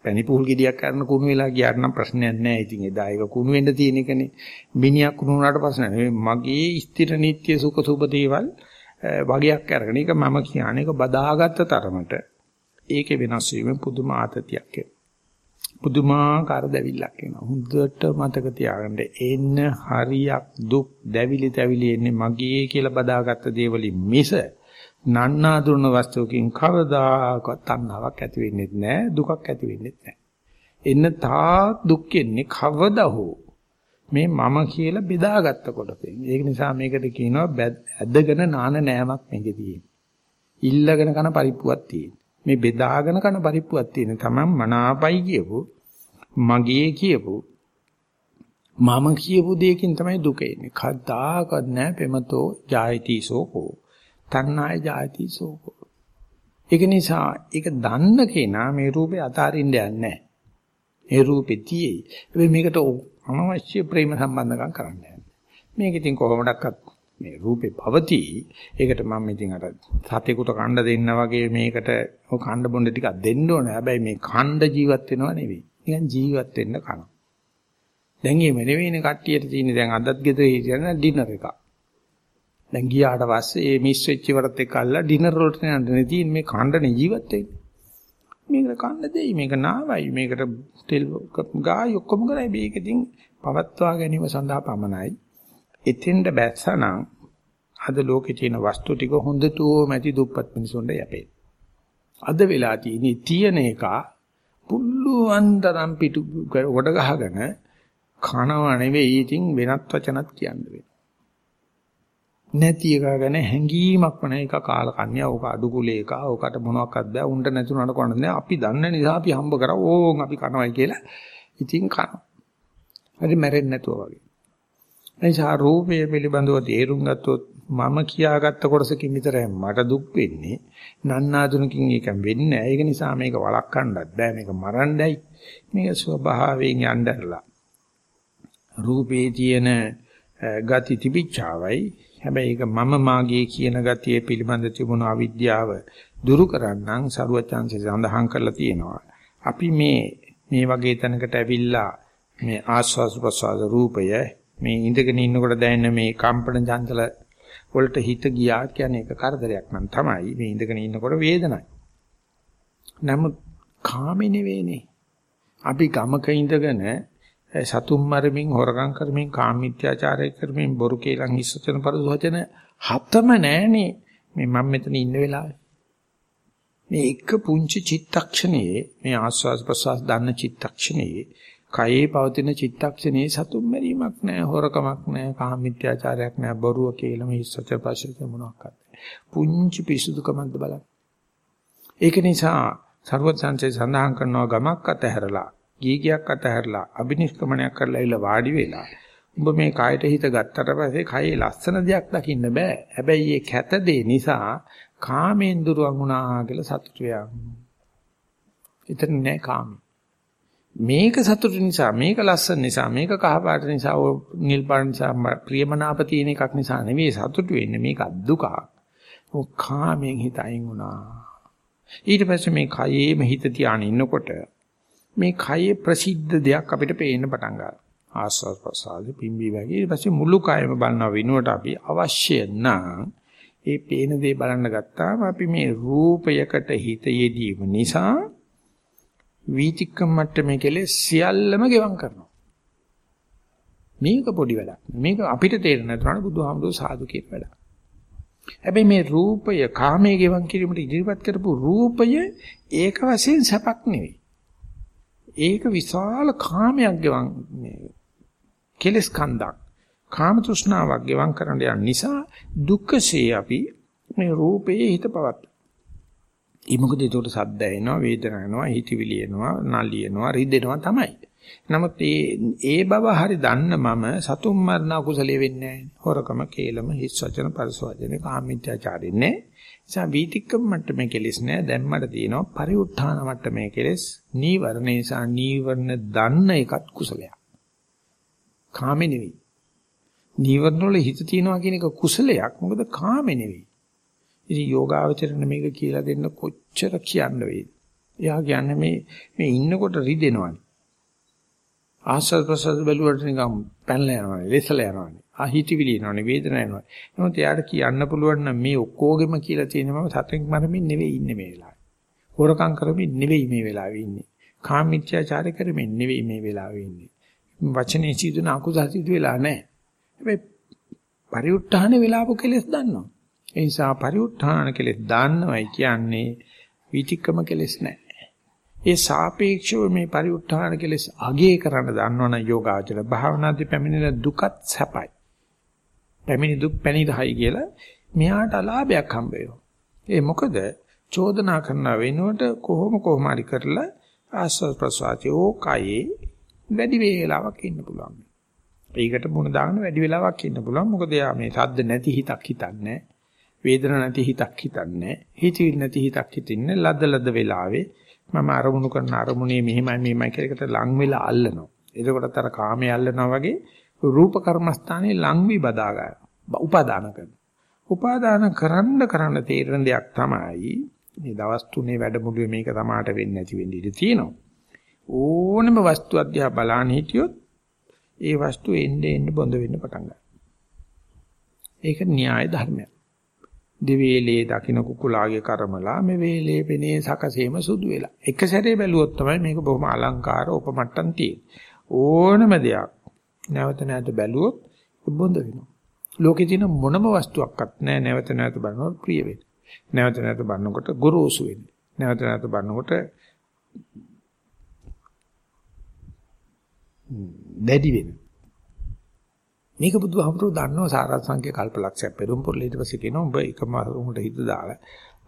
පැණි පුහුල් ගෙඩියක් කරන කුණු වෙලා ගියාට නම් ප්‍රශ්නයක් නැහැ. ඉතින් එදා ඒක කුණු වෙන්න තියෙන එකනේ. මිනිහක් කුණු වුණාට ප්‍රශ්න නැහැ. මගේ ස්ථිර නිට්ටය සුඛ සුබ දේවල් වගයක් අරගෙන ඒක මම කියන්නේ ඒක බදාගත්ත තරමට ඒකේ වෙනස් වීම පුදුම ආතතියක් පුදුමාකාර දැවිල්ලක් එනවා. හොඳට මතක තියාගන්න. එන්න හරියක් දුක් දැවිලි තැවිලි එන්නේ මගේ කියලා බදාගත්ත දේවලින් මිස නන්නාඳුන වස්තුවකින් කවදාකවත් තණ්හාවක් ඇති වෙන්නේ නැහැ දුකක් ඇති වෙන්නේ නැහැ. එන්න තාක් දුක් එන්නේ කවදා හෝ මේ මම කියලා බෙදාගත්ත කොටසෙන්. ඒක නිසා මේකට කියනවා ඇදගෙන නාන නෑමක් මේකේ තියෙන. ඉල්ලගෙන කන පරිප්පුවක් තියෙන. මේ බෙදාගෙන කන පරිප්පුවක් තියෙන. තමන් මනාපයි කියපු මගේ කියපු මම කියපු දෙයකින් තමයි දුක එන්නේ. කද්දාකත් නෑ පෙමතෝ ජායති සෝකෝ. තණ්හාය ජායති සෝකෝ. ඒක නිසා ඒක දන්න කෙනා මේ රූපේ අතාරින්න යන්නේ නැහැ. ඒ රූපේ තියෙයි. හැබැයි මේකට අනවශ්‍ය ප්‍රේම සම්බන්ධකම් කරන්නේ මේක ඉතින් කොහොමඩක්වත් මේ රූපේ පවතී. ඒකට මම ඉතින් අර සතේකට කණ්ඩ දෙන්න වගේ මේකට ඔය කණ්ඩ බොණ්ඩ ටිකක් දෙන්න ඕනේ. හැබැයි මේ කණ්ඩ ජීවත් වෙනව නෙවෙයි. නිකන් ජීවත් වෙන්න කන. දැන් මේ නෙවෙයිනේ කට්ටියට තියෙන්නේ දැන් අදත් ගෙදර හිටියන ඩිනර් එකක්. දැන් ගියාට පස්සේ මේ මිස් වෙච්ච ඉවරත් එක්ක අල්ලලා ඩිනර් වලට යන්නේ තියෙන මේ කණ්ඩනේ ජීවත් වෙන්නේ. මේකට කන්න දෙයි මේක නාවයි මේකට තෙල් ගායි ඔක්කොම කරයි මේක ඉතින් පවත්වා ගැනීම සඳහා පමණයි එතෙන්ද බැස්සනම් අද ලෝකේ තියෙන වස්තු ටික හොඳටම ඇති දුප්පත් මිනිසුන්ට යැපේ අද වෙලා තියෙන තියෙන එක පුල්ලුවන් තරම් පිටු කොට ගහගෙන කනව නෙවෙයි ඉතින් වෙනත් වචනත් කියන්න වෙනවා නැති එක ගැන හැඟීමක් නැ එක කාල කන්‍යා ඕක අඩු කුලේ එක ඕකට මොනවත් බෑ උන්ට නැතුණාට කොහොමද නෑ අපි දන්න නිසා අපි හම්බ කරා ඕන් අපි කනවයි කියලා ඉතින් කන. හරි මැරෙන්නේ නැතුව වගේ. එනිසා රූපය පිළිබඳව තේරුම් ගත්තොත් මම කියාගත්ත කොටසකින් විතරයි මට දුක් වෙන්නේ. නන්නාඳුනකින් ඒක වෙන්නේ නැහැ. ඒක නිසා මේක වළක්වන්නත් බෑ. මේක මරන්නයි. මේක ස්වභාවයෙන් යnderලා. රූපේ තියෙන ගති තිබිච්චාවයි හැබැයි ඒක මම මාගේ කියන ගතිය පිළිබඳ තිබුණු අවිද්‍යාව දුරු කරන්නම් සරුවචාන්සේ සඳහන් කරලා තියෙනවා. අපි මේ මේ වගේ තැනකට ඇවිල්ලා මේ ආස්වාස් ප්‍රසවාස රූපය මේ ඉඳගෙන ඉන්නකොට දැනෙන මේ කම්පන චංචල වලට හිත ගියා කියන්නේ ඒක කරදරයක් නම් තමයි මේ ඉඳගෙන ඉන්නකොට වේදනයි. නමුත් කාමේ නෙවෙයිනේ. අපි ගමක ඉඳගෙන සතුම් මරමින් හොරකම් කරමින් කාමීත්‍යාචාරය කරමින් බොරු කේලම් හිස්සචන පරිසවචන හතම නැහනේ මේ මම මෙතන ඉන්න වෙලාවේ මේ එක පුංචි චිත්තක්ෂණයේ මේ ආස්වාස් ප්‍රසවාස දන්න චිත්තක්ෂණයේ කයේ පවතින චිත්තක්ෂණයේ සතුම් මැරීමක් නැහැ හොරකමක් නැහැ කාමීත්‍යාචාරයක් නැහැ බොරුව කේලම හිස්සචන පරිසවචන මොනවාක්වත් පුංචි පිසුදුකමක්ද බලන්න ඒක නිසා සර්වඥාන්සේ සඳහන් කරනවා ගමක් අතහැරලා ගීගයක් අතහැරලා අබිනිෂ්ක්‍මණයක් කරලා ඉල වාඩි වෙලා උඹ මේ කායට හිත ගත්තට පස්සේ කයේ ලස්සන දෙයක් දකින්න බෑ. හැබැයි මේ කැත දේ නිසා කාමෙන් දුරවන් වුණා කියලා සතුටු වෙනවා. එතන නෑ කාමී. මේක සතුටු නිසා මේක ලස්සන නිසා මේක කහ පාට නිසා නිල් පාට නිසා ප්‍රියමනාප තියෙන එකක් නිසා නෙවෙයි සතුටු වෙන්නේ මේක දුකක්. ඔය කාමෙන් හිත අයින් වුණා. ඊට පස්සේ මේ කයේම හිත තියාගෙන ඉන්නකොට මේ කයේ ප්‍රසිද්ධ දෙයක් අපිට පේන්න පටන් ගන්නවා. ආස්වාද ප්‍රසාද පිම්බි වගේ ඊට පස්සේ මුළු කයම බලනවා වෙනුවට අපි අවශ්‍ය නම් ඒ පේන දේ බලන්න ගත්තාම අපි මේ රූපයකට හිත යෙදීම නිසා වීතික්කම් මට්ටමේ කෙලෙස් සියල්ලම ගෙවම් කරනවා. මේක පොඩි වැඩක්. මේක අපිට තේරෙන්නේ නැතුනට බුදුහාමුදුරුවෝ සාදු කියන වැඩක්. හැබැයි මේ රූපය කාමයේ ගෙවම් කිරීමට ඉදිරිපත් කරපු රූපය ඒක වශයෙන් සැපක් නෙවෙයි. ඒක විශාල කාමයක් ගෙවන් මේ කෙලස් කන්දක් කාම තෘෂ්ණාවක් ගෙවන් කරන්න යන නිසා දුක්ඛසේ අපි මේ රූපේ හිත පවත්. ඒ මොකද ඒකට සද්ද එනවා වේදනා එනවා හිතවිලි එනවා නලි එනවා රිදෙනවා තමයි. නමුත් ඒ ඒ බව හරි දන්න මම සතුම් මරණ කුසලයේ වෙන්නේ නැහැ. හොරකම කේලම හිස් වචන පරස වචන කාමීත්‍යාචාරින්නේ නිසා වීතික්කම මට්ටමේ කෙලෙස් නෑ දැන් මට තියෙනවා පරිඋත්ථාන මට්ටමේ කෙලෙස් නීවරණ නිසා නීවරණ දන්න එකත් කුසලයක් කාමේ නෙවෙයි. නීවරණ වල හිත තියනවා කියන එක කුසලයක්. මොකද කාමේ නෙවෙයි. ඉතින් යෝගාවචරණ මේක කියලා දෙන්න කොච්චර කියන්න වේද? එයා කියන්නේ මේ මේ ඉන්නකොට රිදෙනවනේ. ආස්වාද ප්‍රසවාස බැලුවට නිකන් පැනලා යනවානේ, ලෙසලා යනවානේ. ආ හිතවිලි එනවානේ, වේදනාව එනවා. නමුත් එයාට කියන්න පුළුවන් නම් මේ ඔක්කොගෙම කියලා තියෙන මම සතෙක් මරමින් නෙවෙයි ඉන්නේ මේ වෙලාවේ. හොරකම් කරමින් නෙවෙයි මේ වෙලාවේ ඉන්නේ. කාමීත්‍යාචාරය කරමින් නෙවෙයි මේ වෙලාවේ ඉන්නේ. වචනේ සිදුන අකුසල සිදු වෙලා නැහැ. හැබැයි පරිඋත් ทาน වෙලාවක කෙලස් දන්නවා. ඒ නිසා පරිඋත්ථාන කෙලෙස් දාන්නවයි කියන්නේ විතික්‍රම කෙලෙස් නැහැ. ඒ සාපේක්ෂව මේ පරිඋත්ථාන කෙලෙස් අගය කරන්න දන්නවනම් යෝගාචර භාවනාදී පැමිණෙන දුකත් සැපයි. පැමිණි දුක් පැනිරහයි කියලා මෙයාට අලාභයක් හම්බ වෙනවා. ඒ මොකද චෝදනා කරන වෙනුවට කොහොම කොහොම හරි කරලා ආස්වාද ප්‍රසවාසයේ ඕකයේ වැඩි වේලාවක් ඉන්න පුළුවන්. ඒකට මුණ දාගෙන වැඩි වෙලාවක් ඉන්න පුළුවන්. මොකද යා මේ සද්ද නැති හිතක් හිතන්නේ. වේදන නැති හිතක් හිතන්නේ හිතවිලි නැති හිතක් හිතින්නේ ලද ලද වෙලාවේ මම අරමුණු කරන අරමුණේ මෙහෙමයි මෙහෙමයි කියලාකට ලං වෙලා අල්ලනවා. එතකොටත් අර කාමයේ අල්ලනවා වගේ රූප කර්මස්ථානේ ලං වි බදා ගන්න. උපාදාන කරනවා. උපාදාන කරන්න කරන්න තේරෙන දෙයක් තමයි මේ දවස් තුනේ වැඩමුළුවේ මේක තමාට වෙන්නේ නැති වෙන්න ඉඩ තියෙනවා. ඕනම වස්තු අධ්‍යා බලන්න හිටියොත් ඒ වස්තු එන්නේ එන්නේ බොඳ වෙන්න පටන් ගන්නවා. ඒක න්‍යාය ධර්මයක්. දෙවේලේ දකින්න කුකුලාගේ කර්මලා මේ වේලේ පෙනේ සකසේම සුදු වෙලා. එක සැරේ බැලුවොත් තමයි මේක බොහොම අලංකාර උපමට්ටම් තියෙන්නේ. ඕනම දෙයක් නැවත නැවත බැලුවොත් බොඳ වෙනවා. ලෝකේ තියෙන මොනම වස්තුවක්වත් නැහැ නැවත නැවත බලනකොට ප්‍රිය වෙන්නේ. නැවත නැවත බලනකොට ගොරෝසු වෙන්නේ. නැවත නැවත බලනකොට දැඩි වෙන. මේක බුදුහාමුදුරුවෝ දන්නවා සාරාංශික කල්පලක්ෂයක් පෙරම් පොරල ඊට පස්සේ කියනවා උඹ එකම උඹට හිත දාලා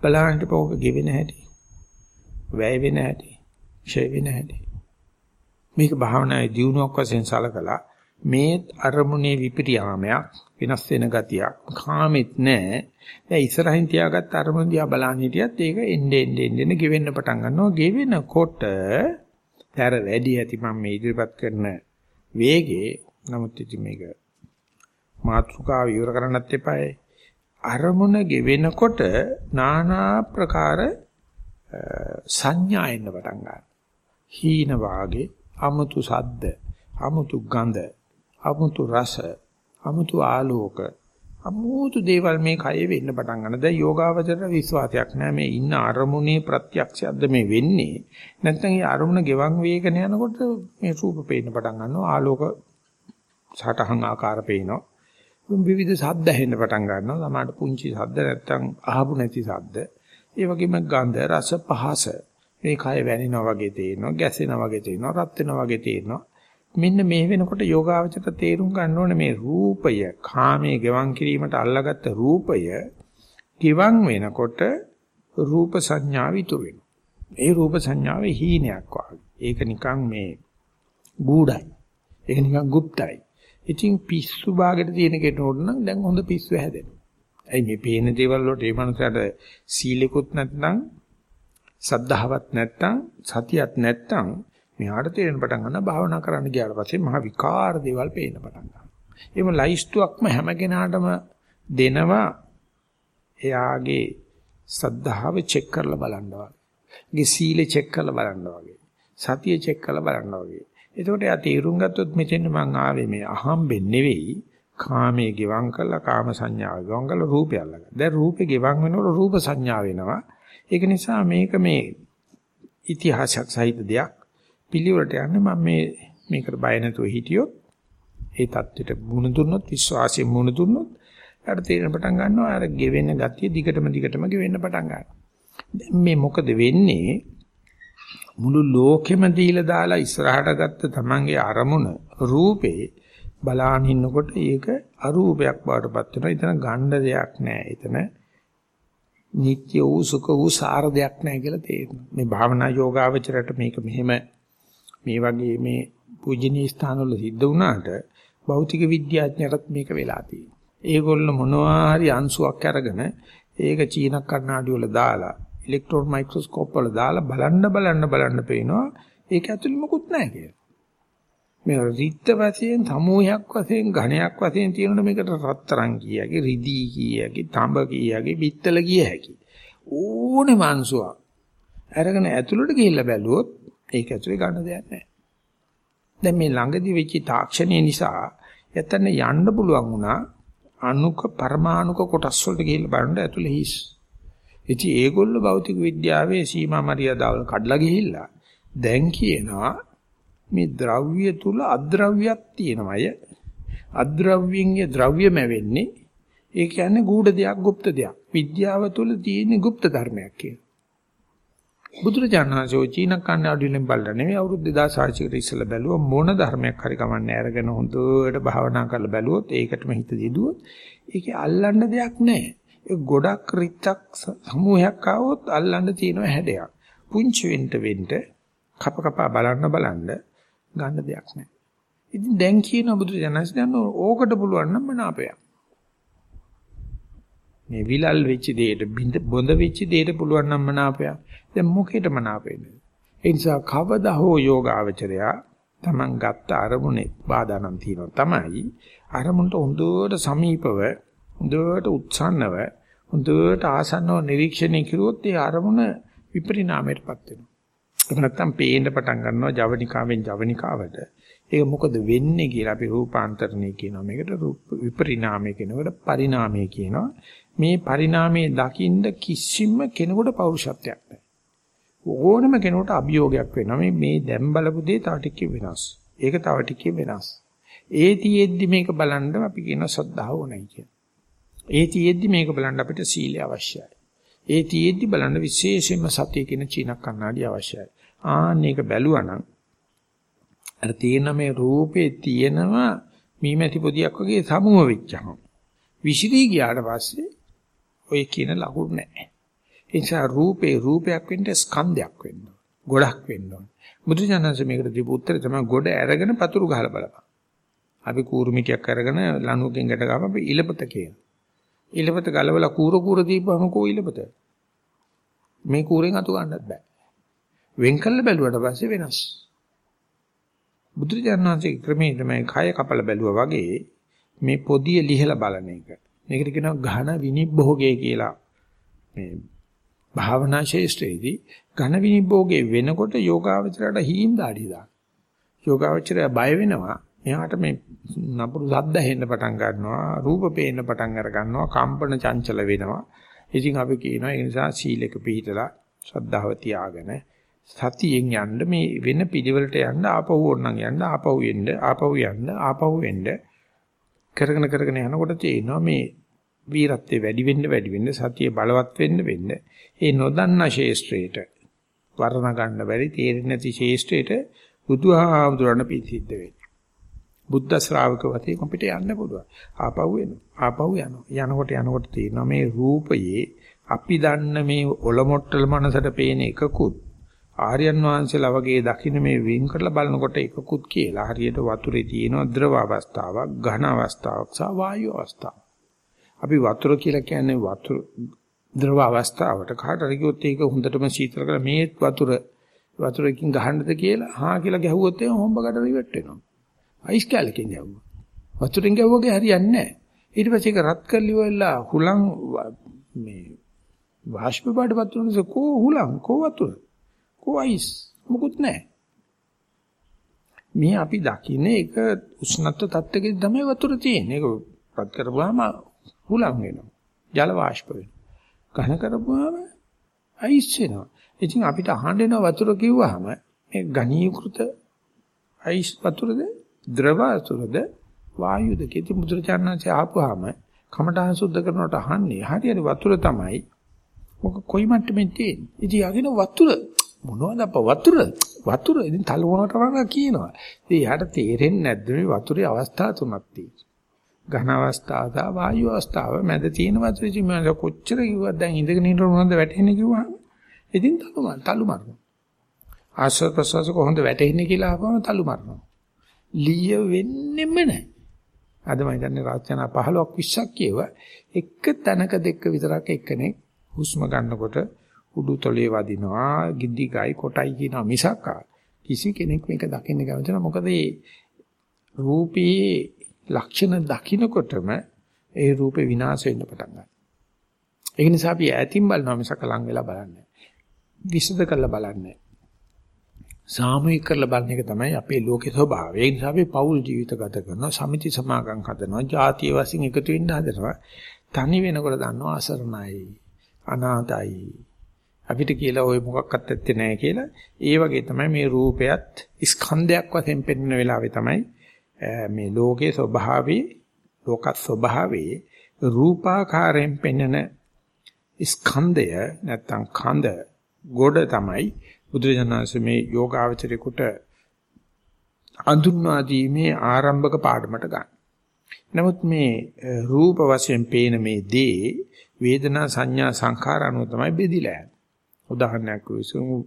බලන්න පොක ගෙවෙන හැටි. වැය වෙන හැටි. ක්ෂය වෙන හැටි. මේක භාවනායේ දියුණුවක් වශයෙන් සලකලා මේ අරමුණේ විපිරියාමයක් වෙනස් වෙන ගතියක් කාමෙත් නැහැ. දැන් ඉස්සරහින් තියාගත්ත අරමුණ දිහා බලන්න හිටියත් ඒක එන්නේ එන්නේ එන්නේ ගෙවෙන්න පටන් ගන්නවා. ගෙවෙනකොට තර වැඩි ඇති මම මේ ඉදිරිපත් කරන වේගේ නමුත් ඉතින් මේක මාත්‍රිකාව ඉවර කරන්නත් එපායි අරමුණ ගෙවෙනකොට নানা ප්‍රකාර සංඥා එන්න පටන් ගන්නවා හීන වාගේ අමුතු සද්ද අමුතු ගඳ අමුතු රස අමුතු ආලෝක අමුතු දේවල් මේ කයේ වෙන්න පටන් ගන්න. දැන් යෝගාවචරයට විශ්වාසයක් නැහැ මේ ඉන්න අරමුණේ ප්‍රත්‍යක්ෂයක්ද මේ වෙන්නේ. නැත්නම් ඒ අරමුණ ගෙවන් වේගන යනකොට මේ රූප පේන්න පටන් ගන්නවා. ආලෝක සටහන් ආකාර පේනවා. විවිධ ශබ්ද ඇහෙන්න පටන් ගන්නවා. සමහරට පුංචි ශබ්ද නැත්තම් අහපු නැති ශබ්ද. ඒ වගේම ගන්ධ රස පහස මේ කය වැනිනවා වගේ තේනවා, ගැසෙනවා වගේ තේනවා, රත් වෙනවා වගේ තේනවා. මෙන්න මේ වෙනකොට යෝගාවචක තේරුම් ගන්න ඕනේ මේ රූපය කාමයේ ගෙවන් කිරීමට අල්ලාගත්ත රූපය ගෙවන් වෙනකොට රූප සංඥාව ඉතුරු වෙනවා. ඒ රූප සංඥාවේ හීනයක් වාගේ. ඒක නිකන් මේ ගූඩයි. ඒක නිකන් গুপ্তයි. ඉතින් පිස්සු භාගෙට තියෙන කෙනෝට නම් දැන් හොඳ පිස්සු හැදෙනවා. ඇයි මේ පේන දේවල් වලට ඒ මනසට සීලෙකුත් නැත්නම් සද්ධාවත් නැත්නම් සතියක් නැත්නම් මෙහාට තේරෙන පටන් ගන්නවා භාවනා කරන්න ගියාට පස්සේ මහ විකාර දේවල් පේන්න පටන් ගන්නවා. එහෙම ලයිස්තුවක්ම හැම කෙනාටම දෙනවා එයාගේ සද්ධාව චෙක් කරලා බලනවා. ගේ සීලෙ චෙක් කරලා බලනවා වගේ. සතිය චෙක් කරලා බලනවා වගේ. එතකොට එයා තීරුම් ගත්තොත් මෙතෙන් මං ආවේ මේ අහම්බෙන් නෙවෙයි කාමයේ ගෙවම් කළා කාම සංඥාව ගෙවම් කළා රූපය අල්ලගන්න. දැන් රූපේ ගෙවම් වෙනකොට රූප සංඥා වෙනවා. ඒක නිසා මේක මේ ඉතිහාසයක් සහිත දෙයක්. පිළිවෙලට යන්න මම මේ මේකට බය නැතුව හිටියොත් ඒ தත්ත්වයට මුණ දුන්නොත් විශ්වාසයෙන් මුණ දුන්නොත් ඊට තේරෙන පටන් ගන්නවා අර ගෙවෙන ගතිය දිගටම දිගටම ගෙවෙන්න පටන් ගන්නවා. දැන් මේ මොකද වෙන්නේ? මුළු ලෝකෙම දීලා දාලා ඉස්සරහට ගත්ත තමන්ගේ අරමුණ රූපේ බලාන ඉන්නකොට ඒක අරූපයක් බවට පත් වෙනවා. එතන ගණ්ඩ දෙයක් නැහැ. එතන නිත්‍ය වූ සුඛ වූ සාර දෙයක් නැහැ කියලා තේරෙනවා. මේ භාවනා යෝගාවචරයට මේක මෙහෙම මේ වගේ මේ පූජනීය ස්ථානවල සිද්ධ වුණාට භෞතික විද්‍යාඥයන්ට මේක වෙලා තියෙනවා. ඒගොල්ලෝ මොනවා හරි අංශුවක් අරගෙන ඒක චීන කර්ණාඩි වල දාලා ඉලෙක්ට්‍රෝන මයික්‍රොස්කෝප් වල දාලා බලන්න බලන්න බලන්න පේනවා ඒක ඇතුළේ මොකුත් නැහැ කියලා. මේ රිත්ත වශයෙන් සමූහයක් වශයෙන් ඝණයක් වශයෙන් තියෙනකොට මේකට රත්තරන් කියකි රිදී කියකි තඹ කියකි පිත්තල කියකි ඕනේ මාංශුවක් අරගෙන ඇතුළට ගිහිල්ලා බැලුවොත් ඒක ඇතුලේ ගන්න දෙයක් නැහැ දැන් මේ ළඟදි වෙච්ච තාක්ෂණය නිසා යතන යන්න පුළුවන් වුණා අණුක පරමාණුක කොටස් වලට ගිහිල්ලා බලන්න ඇතුලේ හිස්. ඉතින් ඒගොල්ලෝ භෞතික විද්‍යාවේ සීමා මරියාදාවල් කඩලා ගිහිල්ලා දැන් කියනවා මේ ද්‍රව්‍ය තුල අද්‍රව්‍යයක් තියෙනවය. අද්‍රව්‍යින්ගේ ද්‍රව්‍යම වෙන්නේ ඒ කියන්නේ ගූඪ දෙයක්, গুপ্ত දෙයක්. විද්‍යාව තුල තියෙන গুপ্ত ධර්මයක් කියන. බුදුරජාණන් වහන්සේ චීන කන්නාඩියෙන් බලලා නෙමෙයි අවුරුදු 2600 කට ඉස්සෙල්ලා බැලුවා මොන ධර්මයක් හරි කමන්නේ අරගෙන හොඳට භාවනා කරලා බැලුවොත් ඒකටම හිත දීදුවොත් ඒකේ අල්ලන්න දෙයක් නැහැ. ඒ ගොඩක් රිත්තක් සමූහයක් ආවොත් අල්ලන්න තියෙන හැඩයක්. පුංචි වෙන්න වෙන්න කප කපා බලන්න බලන්න ගන්න දෙයක් නැහැ. ඉතින් දැන් කියන බුදුරජාණන් වහන්සේ ඕකට පුළුවන් නම් මනාපයක්. මේ විලල් වෙච්ච දෙයට බොඳ වෙච්ච දෙයට පුළුවන් නම් මනාපයක්. දැන් මොකේද මනාපෙන්නේ? ඒ නිසා කවදා හෝ යෝගාවචරයා Taman ගත්ත අරමුණේ බාධානම් තියෙනවා තමයි අරමුණට හොඳට සමීපව හොඳට උත්සන්නව හොඳට ආසන්නව නිරීක්ෂණය කරුවොත් ඒ අරමුණ විපරිණාමයටපත් වෙනවා. ඒක නැත්තම් පේන්න පටන් ගන්නවා ජවනිකාවෙන් ජවනිකාවට. ඒක මොකද වෙන්නේ කියලා අපි රූපාන්තරණය කියනවා. මේකට රූප විපරිණාමය කියනකොට පරිණාමය කියනවා. මේ පරිණාමයේ දකින්න කිසිම කෙනෙකුට පෞරුෂත්වයක් නැහැ. ඕනම කෙනෙකුට අභියෝගයක් වෙනවා. මේ මේ දැන් බලපු දේ තව ටිකක් වෙනස්. ඒක තව ටිකක් වෙනස්. ඒ තියෙද්දි මේක බලන්න අපි කියන සද්ධාව ඕනයි කියන. ඒ තියෙද්දි මේක බලන්න අපිට සීලය අවශ්‍යයි. ඒ තියෙද්දි බලන්න විශේෂයෙන්ම සතිය කියන චීන කන්නාඩි අවශ්‍යයි. ආන්න ඒක බැලුවනම් අර තියෙන මේ රූපේ තියෙනවා මීමැටි පොදියක් වගේ සමුහ වෙච්චහම විසිරී ගියාට පස්සේ ඔය කියන ලකුණු නැහැ. ඒ නිසා රූපේ රූපයක් වෙන්න ස්කන්ධයක් වෙන්න ගොඩක් වෙන්න ඕන. බුදුජානක මේකට දීපු උත්තරේ තමයි ගොඩ අරගෙන පතුරු ගහලා බලපන්. අපි කූරුමිටියක් අරගෙන ලණුවකින් ගැට ගාම අපි ඉලපත කියන. ඉලපත ගලවලා කූර කූර දීපුවම කෝ ඉලපත. මේ කූරෙන් අතු ගන්නත් බෑ. වෙන් කළ බැලුවට පස්සේ වෙනස්. බුදුරජාණන්සේ ක්‍රමයේ තමයි කය කපල බැලුවා වගේ මේ පොදිය ලිහලා බලන එක. මේකට කියනවා ඝන විනිභෝගය කියලා. මේ භාවනා ශේෂ්ත්‍රයේදී ඝන විනිභෝගේ වෙනකොට යෝගාවචරයට හීන් දාඩි දාන. යෝගාවචරය බය වෙනවා. එයාට මේ නපුරු සද්ද හෙන්න පටන් ගන්නවා, රූප පේන්න පටන් අර ගන්නවා, කම්පන චංචල වෙනවා. ඉතින් අපි කියනවා ඒ නිසා සීලක පිළිතලා ශ්‍රද්ධාව තියාගෙන සතියෙන් යන්න මේ වෙන පිළිවෙලට යන්න ආපහු ඕනනම් යන්න ආපහු එන්න ආපහු යන්න ආපහු එන්න කරගෙන කරගෙන යනකොට තේනවා මේ වීරත්වය වැඩි වෙන්න වැඩි වෙන්න සතිය බලවත් වෙන්න වෙන්න ඒ නොදන්නා ශේෂ්ත්‍රයට වර්ණ ගන්න බැරි තේරෙන්නේ නැති ශේෂ්ත්‍රයට බුදුහාමුදුරණ පිසිද්ධ වෙන්නේ. බුද්ධ ශ්‍රාවක වතේ අපිට යන්න පුළුවන්. ආපහු එනවා. ආපහු යනවා. යනකොට යනකොට තේරෙනවා මේ රූපයේ අපි දන්න මේ ඔලොමොට්ටල මනසට පේන එකකුත් ආර්යයන් වහන්සේලා වගේ දකින්න මේ වින් කරලා බලනකොට එකකුත් කියලා හරියට වතුරේ තියෙන ද්‍රව අවස්ථාවක්, ඝන අවස්ථාවක් සහ වායු අවස්ථාවක්. අපි වතුර කියලා කියන්නේ වතුර ද්‍රව අවස්ථාවට කාට හරි කිව්වොත් ඒක හොඳටම සීතල කරලා මේ වතුර වතුරකින් ගහන්නද කියලා හා කියලා ගැහුවොත් එහෙනම් හොම්බකට රිවට් වෙනවා. අයිස් කැලකින් ගැහුවා. වතුරෙන් ගැහුවගේ හරියන්නේ නැහැ. ඊට පස්සේ ඒක රත් කරලි වෙලා හුලං මේ වාෂ්ප බඩ වතුරනස කෝ හුලං කෝ වතුර කෝ අයිස් මොකුත් නැහැ. මේ අපි දකින්නේ ඒක උෂ්ණත්ව තත්ත්වකදී තමයි වතුර තියෙන්නේ. ඒක රත් කරපුවාම හුලං වෙනවා. ජල වාෂ්ප වෙනවා. ඝන කරපුවාම අයිස් වෙනවා. ඉතින් අපිට අහන්න එන වතුර කිව්වහම මේ ඝනීකృత අයිස් වතුරද ද්‍රව වතුරද වායුද කිති මුද්‍රචාරණංශය ආපුවාම කමඨහං සුද්ධ කරනකොට අහන්නේ හරියට වතුර තමයි. මොක කොයි මට්ටමින් තියෙන්නේ. ඉතින් යගෙන වතුර මොනවද අප වතුර වතුර ඉතින් තලුවකට වරලා කියනවා. ඉතින් යාට තේරෙන්නේ නැද්ද මේ වතුරේ අවස්ථා තුනක් තියෙනවා. ඝන අවස්ථාව සහ වායු අවස්ථාව මැද තියෙන වතුර ඉතින් මම කොච්චර කිව්වත් දැන් ඉඳගෙන ඉන්න මොනවද වැටෙන්නේ කිව්වහම ඉතින් තලු මර තලු මරනවා. ආශ්වාස ප්‍රශ්වාස කොහොමද වැටෙන්නේ කියලා අහපම තලු මරනවා. ලීය වෙන්නෙම නැහැ. අද මම හිතන්නේ රචනා 15ක් 20ක් කියව එක තැනක දෙක විතරක් එක්කෙනෙක් හුස්ම ගන්නකොට උඩු තොලේ වදිනවා, ගිද්දි ගයි කොටයි කියනවා මිසක් කිසි කෙනෙක් මේක දකින්න කැමති නැහැ. මොකද රූපේ ලක්ෂණ දකින්නකොටම ඒ රූපේ විනාශ වෙන්න පටන් ගන්නවා. ඒ නිසා අපි ඈතින් බලනවා මිසක ලං වෙලා බලන්නේ විසද කරලා බලන්නේ සාමූහික කරලා බලන එක තමයි අපේ ලෝකේ ස්වභාවය. ඒ නිසා අපි පෞල් ජීවිත ගත කරනවා, සමිති සමාගම් හදනවා, ජාතිය වශයෙන් එකතු වෙන්න හදනවා. තනි වෙනකොට දන්නවා අසරණයි, අනාථයි. අපිට කියලා ওই මොකක්වත් ඇත්තේ නැහැ කියලා. ඒ වගේ තමයි මේ රූපයත් ස්කන්ධයක් වශයෙන් පෙන්වන වෙලාවේ තමයි මේ ලෝකේ ස්වභාවයේ ලෝක ස්වභාවයේ රූපාකාරයෙන් පෙන්වන ස්කන්ධය නැත්තම් කඳ ගොඩ තමයි බුදුරජාණන්සේ මේ යෝගාවචරේකට අඳුන්වා දීමේ ආරම්භක පාඩමට ගන්න. නමුත් මේ රූප වශයෙන් පේන මේ දේ වේදනා සංඥා සංඛාර අනුව තමයි බෙදිලා යන්නේ. උදාහරණයක් විසමු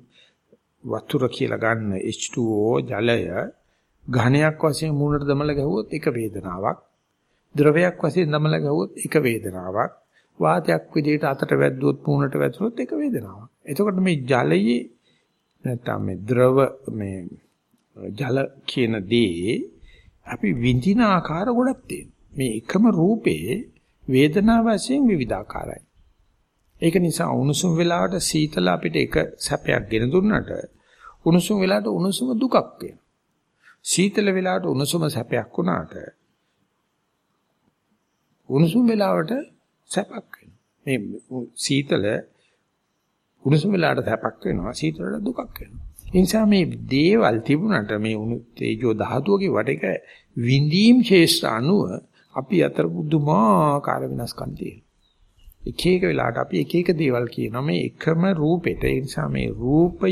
වතුර කියලා ගන්න H2O ජලය ඝණයක් වශයෙන් මූණට දමලා ගැහුවොත් එක වේදනාවක්. ද්‍රවයක් වශයෙන් දමලා ගැහුවොත් එක වේදනාවක්. වාතයක් විදිහට අතට වැද්දුවොත් මූණට වැදුනොත් එක වේදනාවක්. එතකොට මේ ජලයේ නැත්නම් මේ ද්‍රව මේ ජල කියන දේ අපි විඳින ආකාර ගොඩක් තියෙනවා. මේ එකම රූපේ වේදනා වශයෙන් විවිධාකාරයි. ඒක නිසා උණුසුම් වෙලාවට සීතල අපිට එක සැපයක් ගෙන දුන්නට උණුසුම් වෙලාවට උණුසුම දුකක් වෙනවා. සීතල වෙලාවට උණුසුම සැපයක් වුණාට උණුසුම් වෙලාවට සැපක් වෙනවා. මේ සීතල උණුසුම් වෙලාවට සැපක් වෙනවා සීතලට දුකක් වෙනවා. ඒ නිසා මේ දේවල් තිබුණට මේ උණු තේජෝ ධාතුවගේ වට එක විඳීම් ශේෂ්ඨ අනුව අපි අතර බුදුමාකාර වෙනස්කම් තියෙනවා. එක එක වෙලාවට අපි එක එක දේවල් කියනවා මේ එකම රූපෙට ඒ නිසා මේ රූපය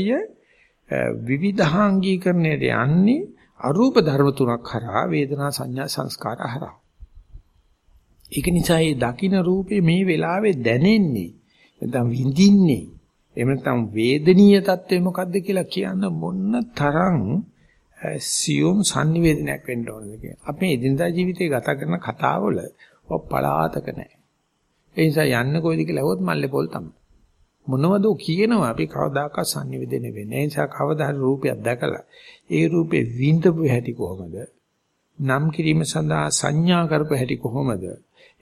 විවිධාංගීකරණයට යන්නේ අරූප ධර්ම තුනක් කරා වේදනා සංඥා සංස්කාර හරහා. ඒක නිසා මේ දකින්න රූපේ මේ වෙලාවේ දැනෙන්නේ නැත්නම් විඳින්නේ එහෙම නැත්නම් වේදනීය தත්ත්වය මොකද්ද කියලා කියන්න මොන්න තරම් සියුම් sannivedanayak වෙන්න ඕනද කියලා. අපි එදිනදා ජීවිතේ ගත කරන කතාවල ඔය පලාතක නැහැ. ඒ නිසා යන්න කොයිද කියලා අහුවොත් මල්ලේ පොල් තමයි. මොනවද කියනවා අපි කවදාකවත් sannivedana වෙන්නේ. ඒ නිසා කවදා හරි රූපයක් දැකලා ඒ රූපේ විඳපු හැටි කොහොමද? නම් කිරීම සඳහා සංඥා කරපු හැටි කොහොමද?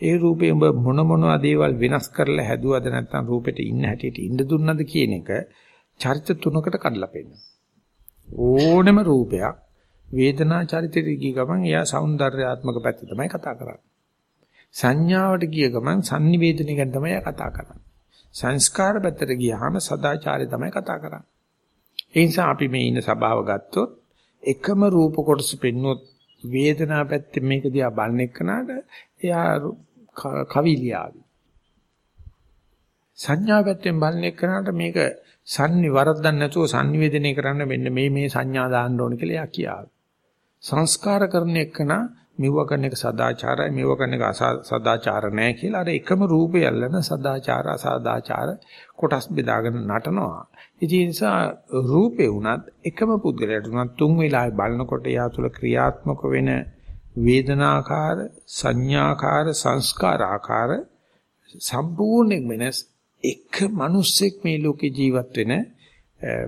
ඒ රූපේ උඹ මොන මොනවා දේවල් වෙනස් කරලා හැදුවද නැත්නම් රූපෙට ඉන්න හැටියට ඉඳ දුන්නද කියන එක චරිත තුනකට කඩලා පෙන්නන ඕනෙම රූපයක් වේදනා චරිතෙට ගිය ගමන් එයා సౌందర్యාත්මක පැත්ත තමයි කතා කරන්නේ. සංඥාවට ගිය ගමන් sannivedana ගැන තමයි කතා කරන්නේ. සංස්කාර පැත්තට ගියාම සදාචාරය තමයි කතා කරන්නේ. ඒ නිසා අපි මේ ඉන්න සබාව ගත්තොත් එකම රූප කොටස පෙන්වුවොත් වේදනා පැත්තේ මේක දිහා බලන එකනට එයා කවි ලියාවි. සංඥා පැත්තෙන් බලන එකනට මේක සම්නි වරද්දක් නැතුව sannivedanaya කරන්න මෙන්න මේ මේ සංඥා දාන්න ඕන කියලා එයා කියාවි. සංස්කාර කරන එකන මෙව කරන එක සදාචාරයි මෙව කරන එක සදාචාර නැහැ කියලා අර එකම රූපය අල්ලන සදාචාර අසදාචාර කොටස් බෙදාගෙන නටනවා. ඉතින් ඒ නිසා රූපේ උනත් එකම පුද්ගලයාට උනත් තුන් වෙලාවේ බලනකොට එයා තුළ ක්‍රියාත්මක වෙන වේදනාකාර සංඥාකාර සංස්කාරාකාර සම්පූර්ණ වෙනස් එක මිනිස්සෙක් මේ ලෝකේ ජීවත් වෙන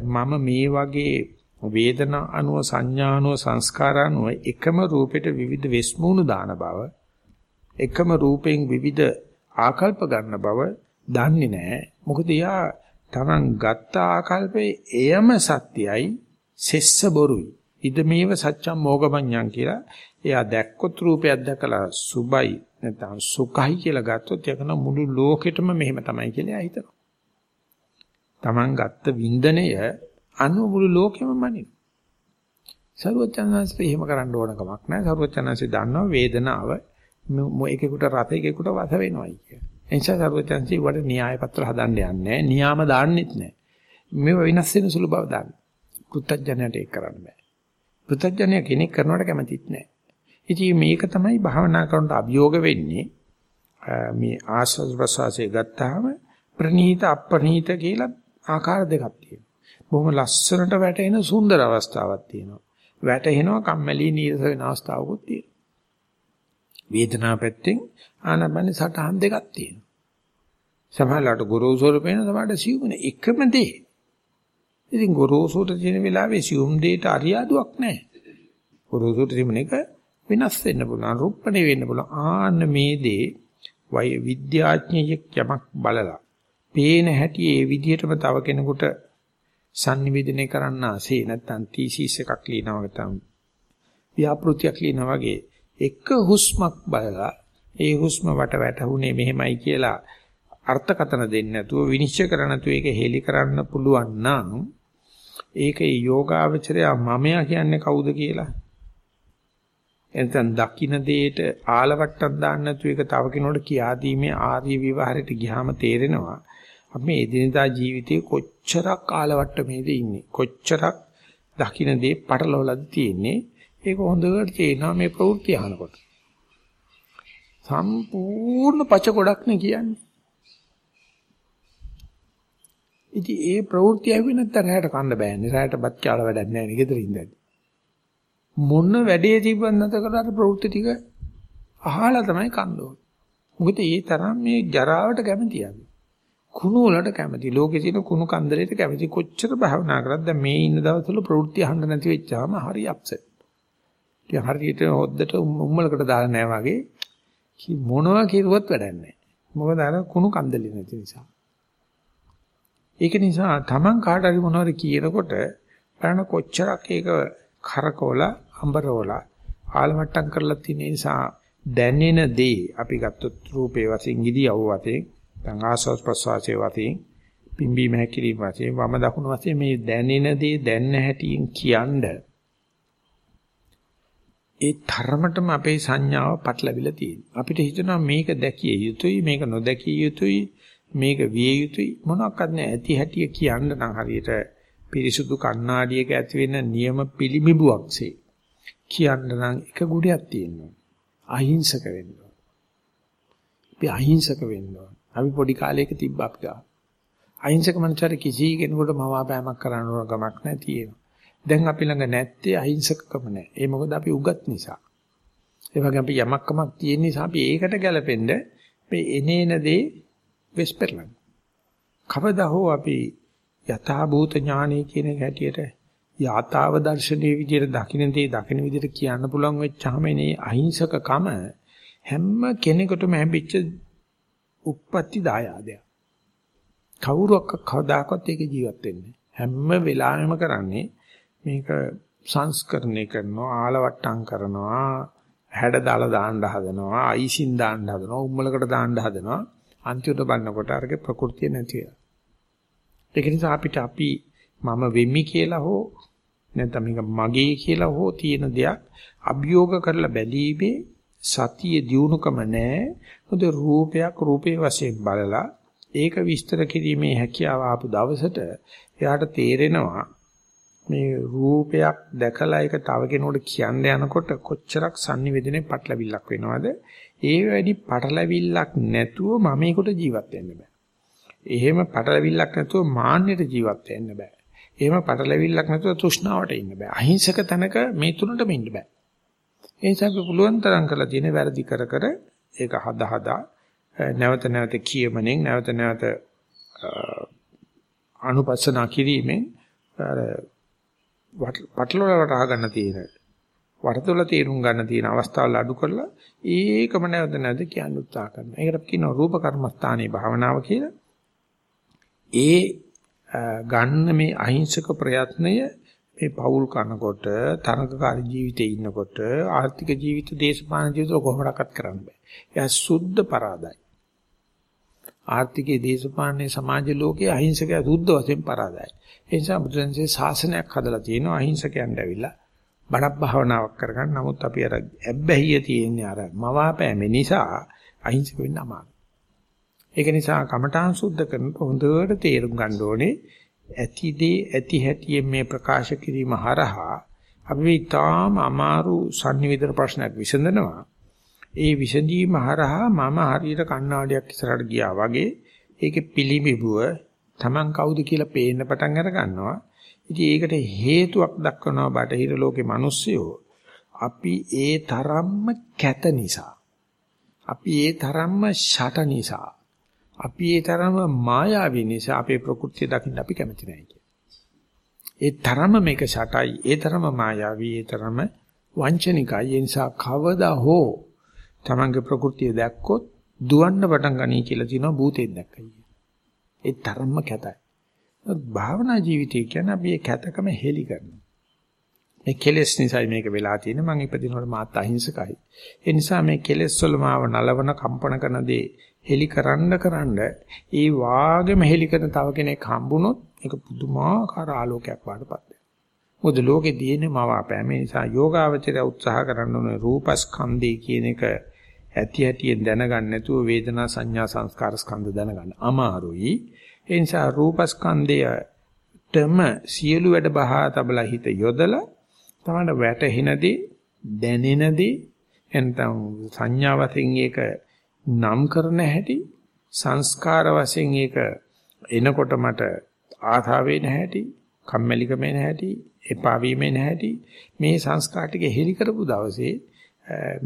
මම මේ වගේ වේදනා අනුව සංඥා අනුව සංස්කාර අනුව එකම රූපෙට විවිධ වෙස්මුණු දාන බව එකම රූපෙන් විවිධ ආකල්ප ගන්න බව දන්නේ නැහැ. මොකද යා Taman ගත්ත ආකල්පේ එයම සත්‍යයි සෙස්ස බොරුයි. ඉද මේව සත්‍යම් මොගමඤ්ඤං කියලා එයා දැක්කොත් රූපයක් දැකලා සුබයි නැත්නම් සුඛයි කියලා ගත්තොත් යකන මුළු ලෝකෙටම මෙහෙම තමයි කියලා එයා හිතනවා. Taman ගත්ත වින්දනය අනු මුළු ලෝකෙම මනින. සරුවචනන්සේ එහෙම කරන්න ඕන කමක් නැහැ. සරුවචනන්සේ දන්නවා වේදනාව එකෙකුට රස එකෙකුට වස වෙනවයි කිය. එනිසා සරුවචනන්සේ වඩ න්‍යාය පත්‍ර හදන්න යන්නේ නියාම දාන්නෙත් නැහැ. මේව වෙනස් වෙන සුළු බව දාන්න. පුත්තජනයට ඒක කරන්න බෑ. පුත්තජනය කෙනෙක් කරනවට කැමතිත් නැහැ. ඉතින් මේක තමයි භාවනා කරනට අභියෝග වෙන්නේ. මේ ආස්වාද ප්‍රසවාසය ගත්තාම ප්‍රනීත අප්‍රනීත කියලා ආකාර දෙකක් තියෙනවා. බොහොම ලස්සනට වැටෙන සුන්දර අවස්ථාවක් තියෙනවා. වැටෙනවා කම්මැලි නීරස වෙන අවස්ථාවකුත් තියෙනවා. වේදනාව පැත්තෙන් ආනපන සටහන් දෙකක් තියෙනවා. සමහරවිට ගොරෝසුර පේන සමහරට සියුම්න එකම දේ. ඉතින් ගොරෝසුට තියෙන වෙලාවේ සියුම් දෙයට අරියාදුවක් නැහැ. ගොරෝසුට තිබුණ එක වෙනස් වෙන්න පුළුවන් රුප්පණේ වෙන්න පුළුවන් ආන්න මේ දේ වෛ විද්‍යාඥයෙක් යමක් බලලා පේන හැටි ඒ විදිහටම තව කෙනෙකුට sannivedana කරන්න ආසේ නැත්තම් තීසිස් එකක් ලියනවා නැත්තම් ව්‍යාපෘතියක් ලියනවා වගේ එක හුස්මක් බලලා ඒ හුස්ම වට වැටුනේ මෙහෙමයි කියලා අර්ථකතන දෙන්නේ නැතුව විනිශ්චය කරන්න නැතුව ඒක හෙලි කරන්න පුළුවන් නම් ඒකේ යෝගාවචරය මමයා කියන්නේ කවුද කියලා? එතෙන් දකින්න දෙයට ආලවට්ටක් දාන්න නැතුව ඒක තව කෙනෙකුට කියා දීමේ ආර්ය විවහාරයට ගියාම තේරෙනවා අපි මේ එදිනදා ජීවිතේ කොච්චරක් ආලවට්ටමේද ඉන්නේ? කොච්චරක් දකින්න දේ පටලවලද තියෙන්නේ? ඒක හොඳට තේරෙනවා මේ ප්‍රවෘත්ති අහනකොට. සම්පූර්ණ පච ගොඩක් නේ කියන්නේ. ඉතින් ඒ ප්‍රවෘත්ති ඇවිත් නැත්නම් රැයට කන්න බෑනේ. රැයට බත් කාලා වැඩක් නැහැ නේ ගෙදර ඉඳන්. මොන වැඩේ තිබ්බත් නැත කරලා ප්‍රවෘත්ති ටික අහලා තමයි කන්න ඕනේ. මොකද ඒ තරම් මේ ජරාවට කැමති අපි. කුණු වලට කැමති. ලෝකේ තියෙන කුණු කන්දරේට කැමති. කොච්චර භාවනා කරත් දැන් මේ ඉන්න දවස්වල ප්‍රවෘත්ති අහන්න නැති වෙච්චාම හරි අප්සෙට්. ඉතින් හරියට හොද්දට උම්මලකට දාලා නැහැ වගේ මොනවා කිරුවත් වැඩක් නැහැ. මොකද අර කුණු කන්දලේ නැති නිසා. ඒක නිසා Taman කාට හරි මොනවද කියනකොට බලන කොච්චරක් ඒක කරකවලා අඹරවලා ආලමට්ටම් කරලා තියෙන නිසා දැනෙන දේ අපි ගත්තොත් රූපේ වශයෙන් ඉදියව වශයෙන් දැන් ආස්වාස් ප්‍රසවාසයේ වශයෙන් පිම්බීම හැකිලිම වශයෙන් වම දකුණු වශයෙන් මේ දැනෙන දේ දැන්න හැටියෙන් කියනද ඒ තරමටම අපේ සංඥාව පටලවිලා තියෙනවා. අපිට හිතෙනවා මේක දැකිය යුතුයි මේක නොදැකිය යුතුයි. මේක විය යුතුයි. මොනක්වත් නැහැ ඇති හැටිය කියන්න නම් හරියට පිරිසුදු කණ්ණාඩියක ඇති වෙන නියම පිළිමිබුවක්සේ කියන්න නම් එක ගුණයක් තියෙනවා. අහිංසක වෙන්න අපි අහිංසක වෙන්න අපි පොඩි කාලයක තිබ්බ අපිට අහිංසක මනුස්සයර කිසි කෙනෙකුට මවාපෑමක් කරන්න ඕන ගමක් නැහැ තියෙනවා. දැන් අපි ළඟ නැත්තේ අහිංසකකම නැහැ ඒ මොකද අපි උගත් නිසා. ඒ වගේ අපි යමක්කමක් තියෙන නිසා අපි ඒකට ගැලපෙන්න මේ එනේන දේ වෙස්පර්ලන්. කවදා හෝ අපි යථා භූත ඥානය කියන එක හැටියට යථාව දර්ශනීය විදිහට දකින්න දේ දකින්න විදිහට කියන්න පුළුවන් වෙච්චාම එනේ අහිංසකකම හැම කෙනෙකුටම හැඹිච්ච උප්පත්ති දායාදයක්. කවුරුවක් කවදාකවත් ඒක ජීවත් වෙන්නේ හැම වෙලාවෙම කරන්නේ මේක සංස්කරණය කරනවා ආලවට්ටම් කරනවා හැඩ දාලා දාන්න හදනවා අයිසින් දාන්න හදනවා උම්මලකට දාන්න හදනවා අන්තිමට බලනකොට අරගේ ප්‍රകൃතිය නැති වෙනවා. ඒක නිසා අපිට අපි මම වෙමි කියලා හෝ නැත්නම් මේක මගේ කියලා හෝ තියෙන දෙයක් අභියෝග කරලා බැලීමේ සතිය දියුණුකම නැහැ. මොකද රූපයක් රූපේ වශයෙන් බලලා ඒක විස්තර කිරීමේ හැකියාව ආපු දවසට එයාට තේරෙනවා මේ රූපයක් දැකලා ඒක තව කෙනෙකුට කියන්න යනකොට කොච්චරක් sannivedanaye පටලවිල්ලක් වෙනවද ඒ වැඩි පටලවිල්ලක් නැතුව මම මේකට ජීවත් වෙන්න බෑ. එහෙම පටලවිල්ලක් නැතුව මාන්නයට ජීවත් වෙන්න බෑ. එහෙම පටලවිල්ලක් නැතුව තෘෂ්ණාවට ඉන්න බෑ. අහිංසක තැනක මේ තුනටම ඉන්න බෑ. ඒ නිසා අපි පුළුවන් තරම් කරලා තියෙන වැරදි කර කර ඒක හදා හදා නැවත නැවත කියමනෙන් නැවත නැවත අනුපස්සනා කිරීමෙන් අර පටලවලට අහගන්න තියෙන වරදොල තේරුම් ගන්න තියෙන අවස්ථාවල් අඩු කරලා ඒකම නැවත නැවත කියන්න උත්සාහ කරනවා. ඒකට කියනවා රූප කර්මස්ථානයේ භාවනාව කියලා. ඒ ගන්න මේ අහිංසක ප්‍රයත්නය මේ පෞල් කනකොට තරඟකාරී ජීවිතේ ඉන්නකොට ආර්ථික ජීවිත දේශපාලන ජීවිත කොහොමඩක්වත් කරන්න බෑ. එයා සුද්ධ පරාදයි. ආර්ථිකයේ දේශපාලනයේ සමාජ ලෝකයේ අහිංසකයා සුද්ධ වශයෙන් පරාදයි. ඒ නිසා බුදුන්සේ ශාසනයක් හදලා තියෙනවා අහිංසකයන්ට ඇවිල්ලා බණක් භාවනාවක් කරගන්න. නමුත් අපි අර ඇබ්බැහිය තියෙන්නේ අර මවාපෑම නිසා අහිංසක වෙන්න අමාරුයි. ඒක නිසා කමඨාන් සුද්ධ කරනකොට හොඳට තේරුම් ගන්න ඕනේ ඇතිදී ඇති හැටියෙන් මේ ප්‍රකාශ කිරීම හරහා අපි ඊටාම අමාරු sannivedana ප්‍රශ්නයක් විසඳනවා. ඒ විසඳීම හරහා මම හරියට කණ්ණාඩියක් ඉස්සරහට ගියා වගේ ඒකේ පිළිඹුව Taman කවුද කියලා පේන්න පටන් අර ගන්නවා. ඉතින් ඒකට හේතුවක් දක්වනවා බටහිර ලෝකේ මිනිස්සුયો අපි ඒ තරම්ම කැත නිසා අපි ඒ තරම්ම ෂට නිසා අපි ඒ තරම්ම මායාවි නිසා අපේ ප්‍රകൃතිය දකින්න අපි කැමති නැහැ ඒ තරම මේක ෂටයි ඒ තරම මායාවි ඒ තරම වංචනිකයි. ඒ නිසා කවදා හෝ තමන්ගේ ප්‍රകൃතිය දැක්කොත් දුවන්න පටන් ගනී කියලා කියනවා භූතයෙන් දැක්කයි ඒ තරම්ම කැතයි. භාවනා ජීවිතය කියන්නේ අපි ඒ කැතකම හෙලි කරනවා. මේ කෙලෙස් නිසායි මේක වෙලා තියෙන්නේ. මම ඉපදිනකොට මාත් අහිංසකයි. ඒ නිසා මේ කෙලෙස් වල මාව නලවන කම්පන කරන දේ හෙලි කරන්න කරන්න ඒ වාගෙම හෙලි කරන තව කෙනෙක් හම්බුනොත් ඒක පුදුමාකාර ආලෝකයක් වඩපත් වෙනවා. මොකද ලෝකේ තියෙන්නේ මවාපෑම. ඒ නිසා යෝගාවචරය උත්සාහ කරන්න ඕනේ රූපස්කන්ධය කියන එක ඇති ඇතියෙන් දැනගන්න නැතුව වේදනා සංඥා සංස්කාර ස්කන්ධ දැනගන්න අමාරුයි. ඒ නිසා රූපස්කන්ධයටම සියලු වැඩ බහා තබලා හිත යොදලා තමයි වැටෙනදී දැනෙනදී එතන සංඥා වශයෙන් ඒක නම් කරන හැටි සංස්කාර වශයෙන් ඒක එනකොට මට ආතාවේ නැහැටි කම්මැලිකමේ නැහැටි එපා වීමේ නැහැටි මේ සංස්කාර ටික හෙලි කරපු දවසේ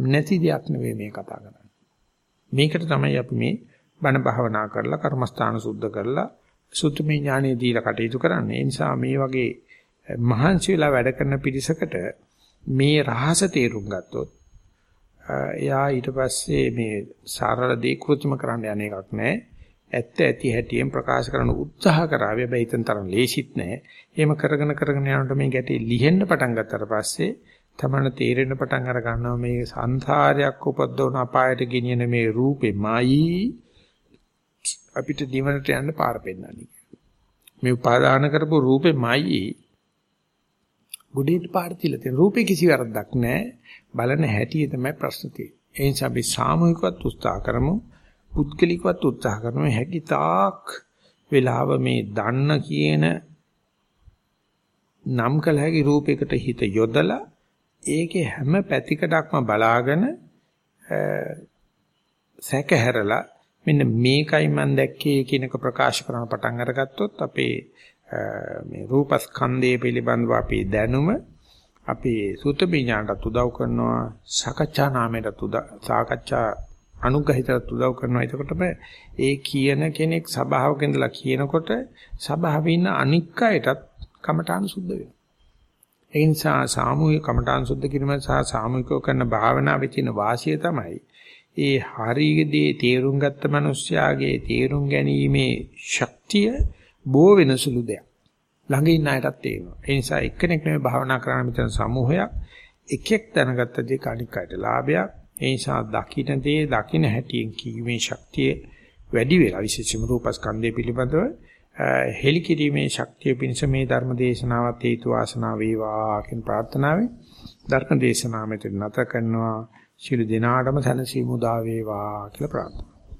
නැති දෙයක් නෙවෙයි මේ කතා කරන්නේ. මේකට තමයි අපි මේ බණ භාවනා කරලා කර්මස්ථාන සුද්ධ කරලා සුත්තමේ ඥානෙ දීලා කටයුතු කරන්නේ ඒ නිසා මේ වගේ මහන්සි වෙලා වැඩ කරන පිරිසකට මේ රහස තේරුම් ගත්තොත් එයා ඊට පස්සේ මේ සරල දේ කෘත්‍රිම කරන්න යන එකක් නෑ. ඇත්ත ඇති හැටියෙන් ප්‍රකාශ කරන උත්සාහ කරාවේ හැබැයි ඊතන තරම් ලේසිත් නෑ. එහෙම කරගෙන කරගෙන යනකොට මේ ගැටේ ලිහෙන්න පටන් ගත්තට පස්සේ තමන තේරෙන්න පටන් අර ගන්නවා මේ සංසාරයක් උපද්දවන අපායට ගෙනියන මේ රූපෙමයි අපිට දිවනට යන්න පාර පෙන්නන්නේ. මේ උපාදාන කරපු රූපෙමයි ගොඩේට පාර තියලා තියෙන රූපේ කිසි වැරද්දක් නැහැ. බලන හැටි තමයි ප්‍රශ්න තියෙන්නේ. ඒ නිසා අපි සාමූහිකවත් උත්සාහ කරමු. පුද්ගලිකවත් උත්සාහ කරමු. හැකි තාක් වෙලාව මේ දන්න කියන නම් කළ හැකි රූපයකට හිත යොදලා ඒකේ හැම පැතිකඩක්ම බලාගෙන සැකහැරලා මෙන්න මේකයි මම දැක්කේ කියනක ප්‍රකාශ කරන පටන් අරගත්තොත් අපේ මේ රූපස්කන්ධය පිළිබඳව අපේ දැනුම අපේ සුතමේ ඥානට උදව් කරනවා සාකච්ඡා නාමයට උදව් සාකච්ඡා අනුග්‍රහිතට උදව් කරනවා. එතකොටම ඒ කියන කෙනෙක් සභාවක ඉඳලා කියනකොට සභාවේ ඉන්න අනික් අයටත් කමඨාන සුද්ධ වෙනවා. ඒ නිසා සාමූහික කමඨාන සුද්ධ කිරීම සහ සාමූහිකව කරන භාවනාවේ තියෙන වාසිය තමයි ඒ හරියදී තේරුම් ගත්ත මිනිස්යාගේ තේරුම් ගැනීමේ ශක්තිය බෝ වෙන සුළු දෙයක්. ළඟ ඉන්න අයටත් තේරෙනවා. ඒ නිසා එක්කෙනෙක් නෙමෙයි භාවනා කරන්න මෙතන සමූහයක් එකෙක් දැනගත්ත දේ කණික් අයට ලාභයක්. ඒ නිසා දකින්න දේ දකින්න හැටියෙන් කීමේ ශක්තිය වැඩි වෙලා විශේෂම රූපස්කන්ධය පිළිබඳව හෙලි කිරීමේ ශක්තිය පිණිස මේ ධර්ම දේශනාවත් හේතු වාසනා වේවා කියන ප්‍රාර්ථනාවෙන් ධර්ම දේශනාව මෙතන නැත කරනවා. ශිළු දිනාටම සැනසීම උදා වේවා කියලා ප්‍රාර්ථනා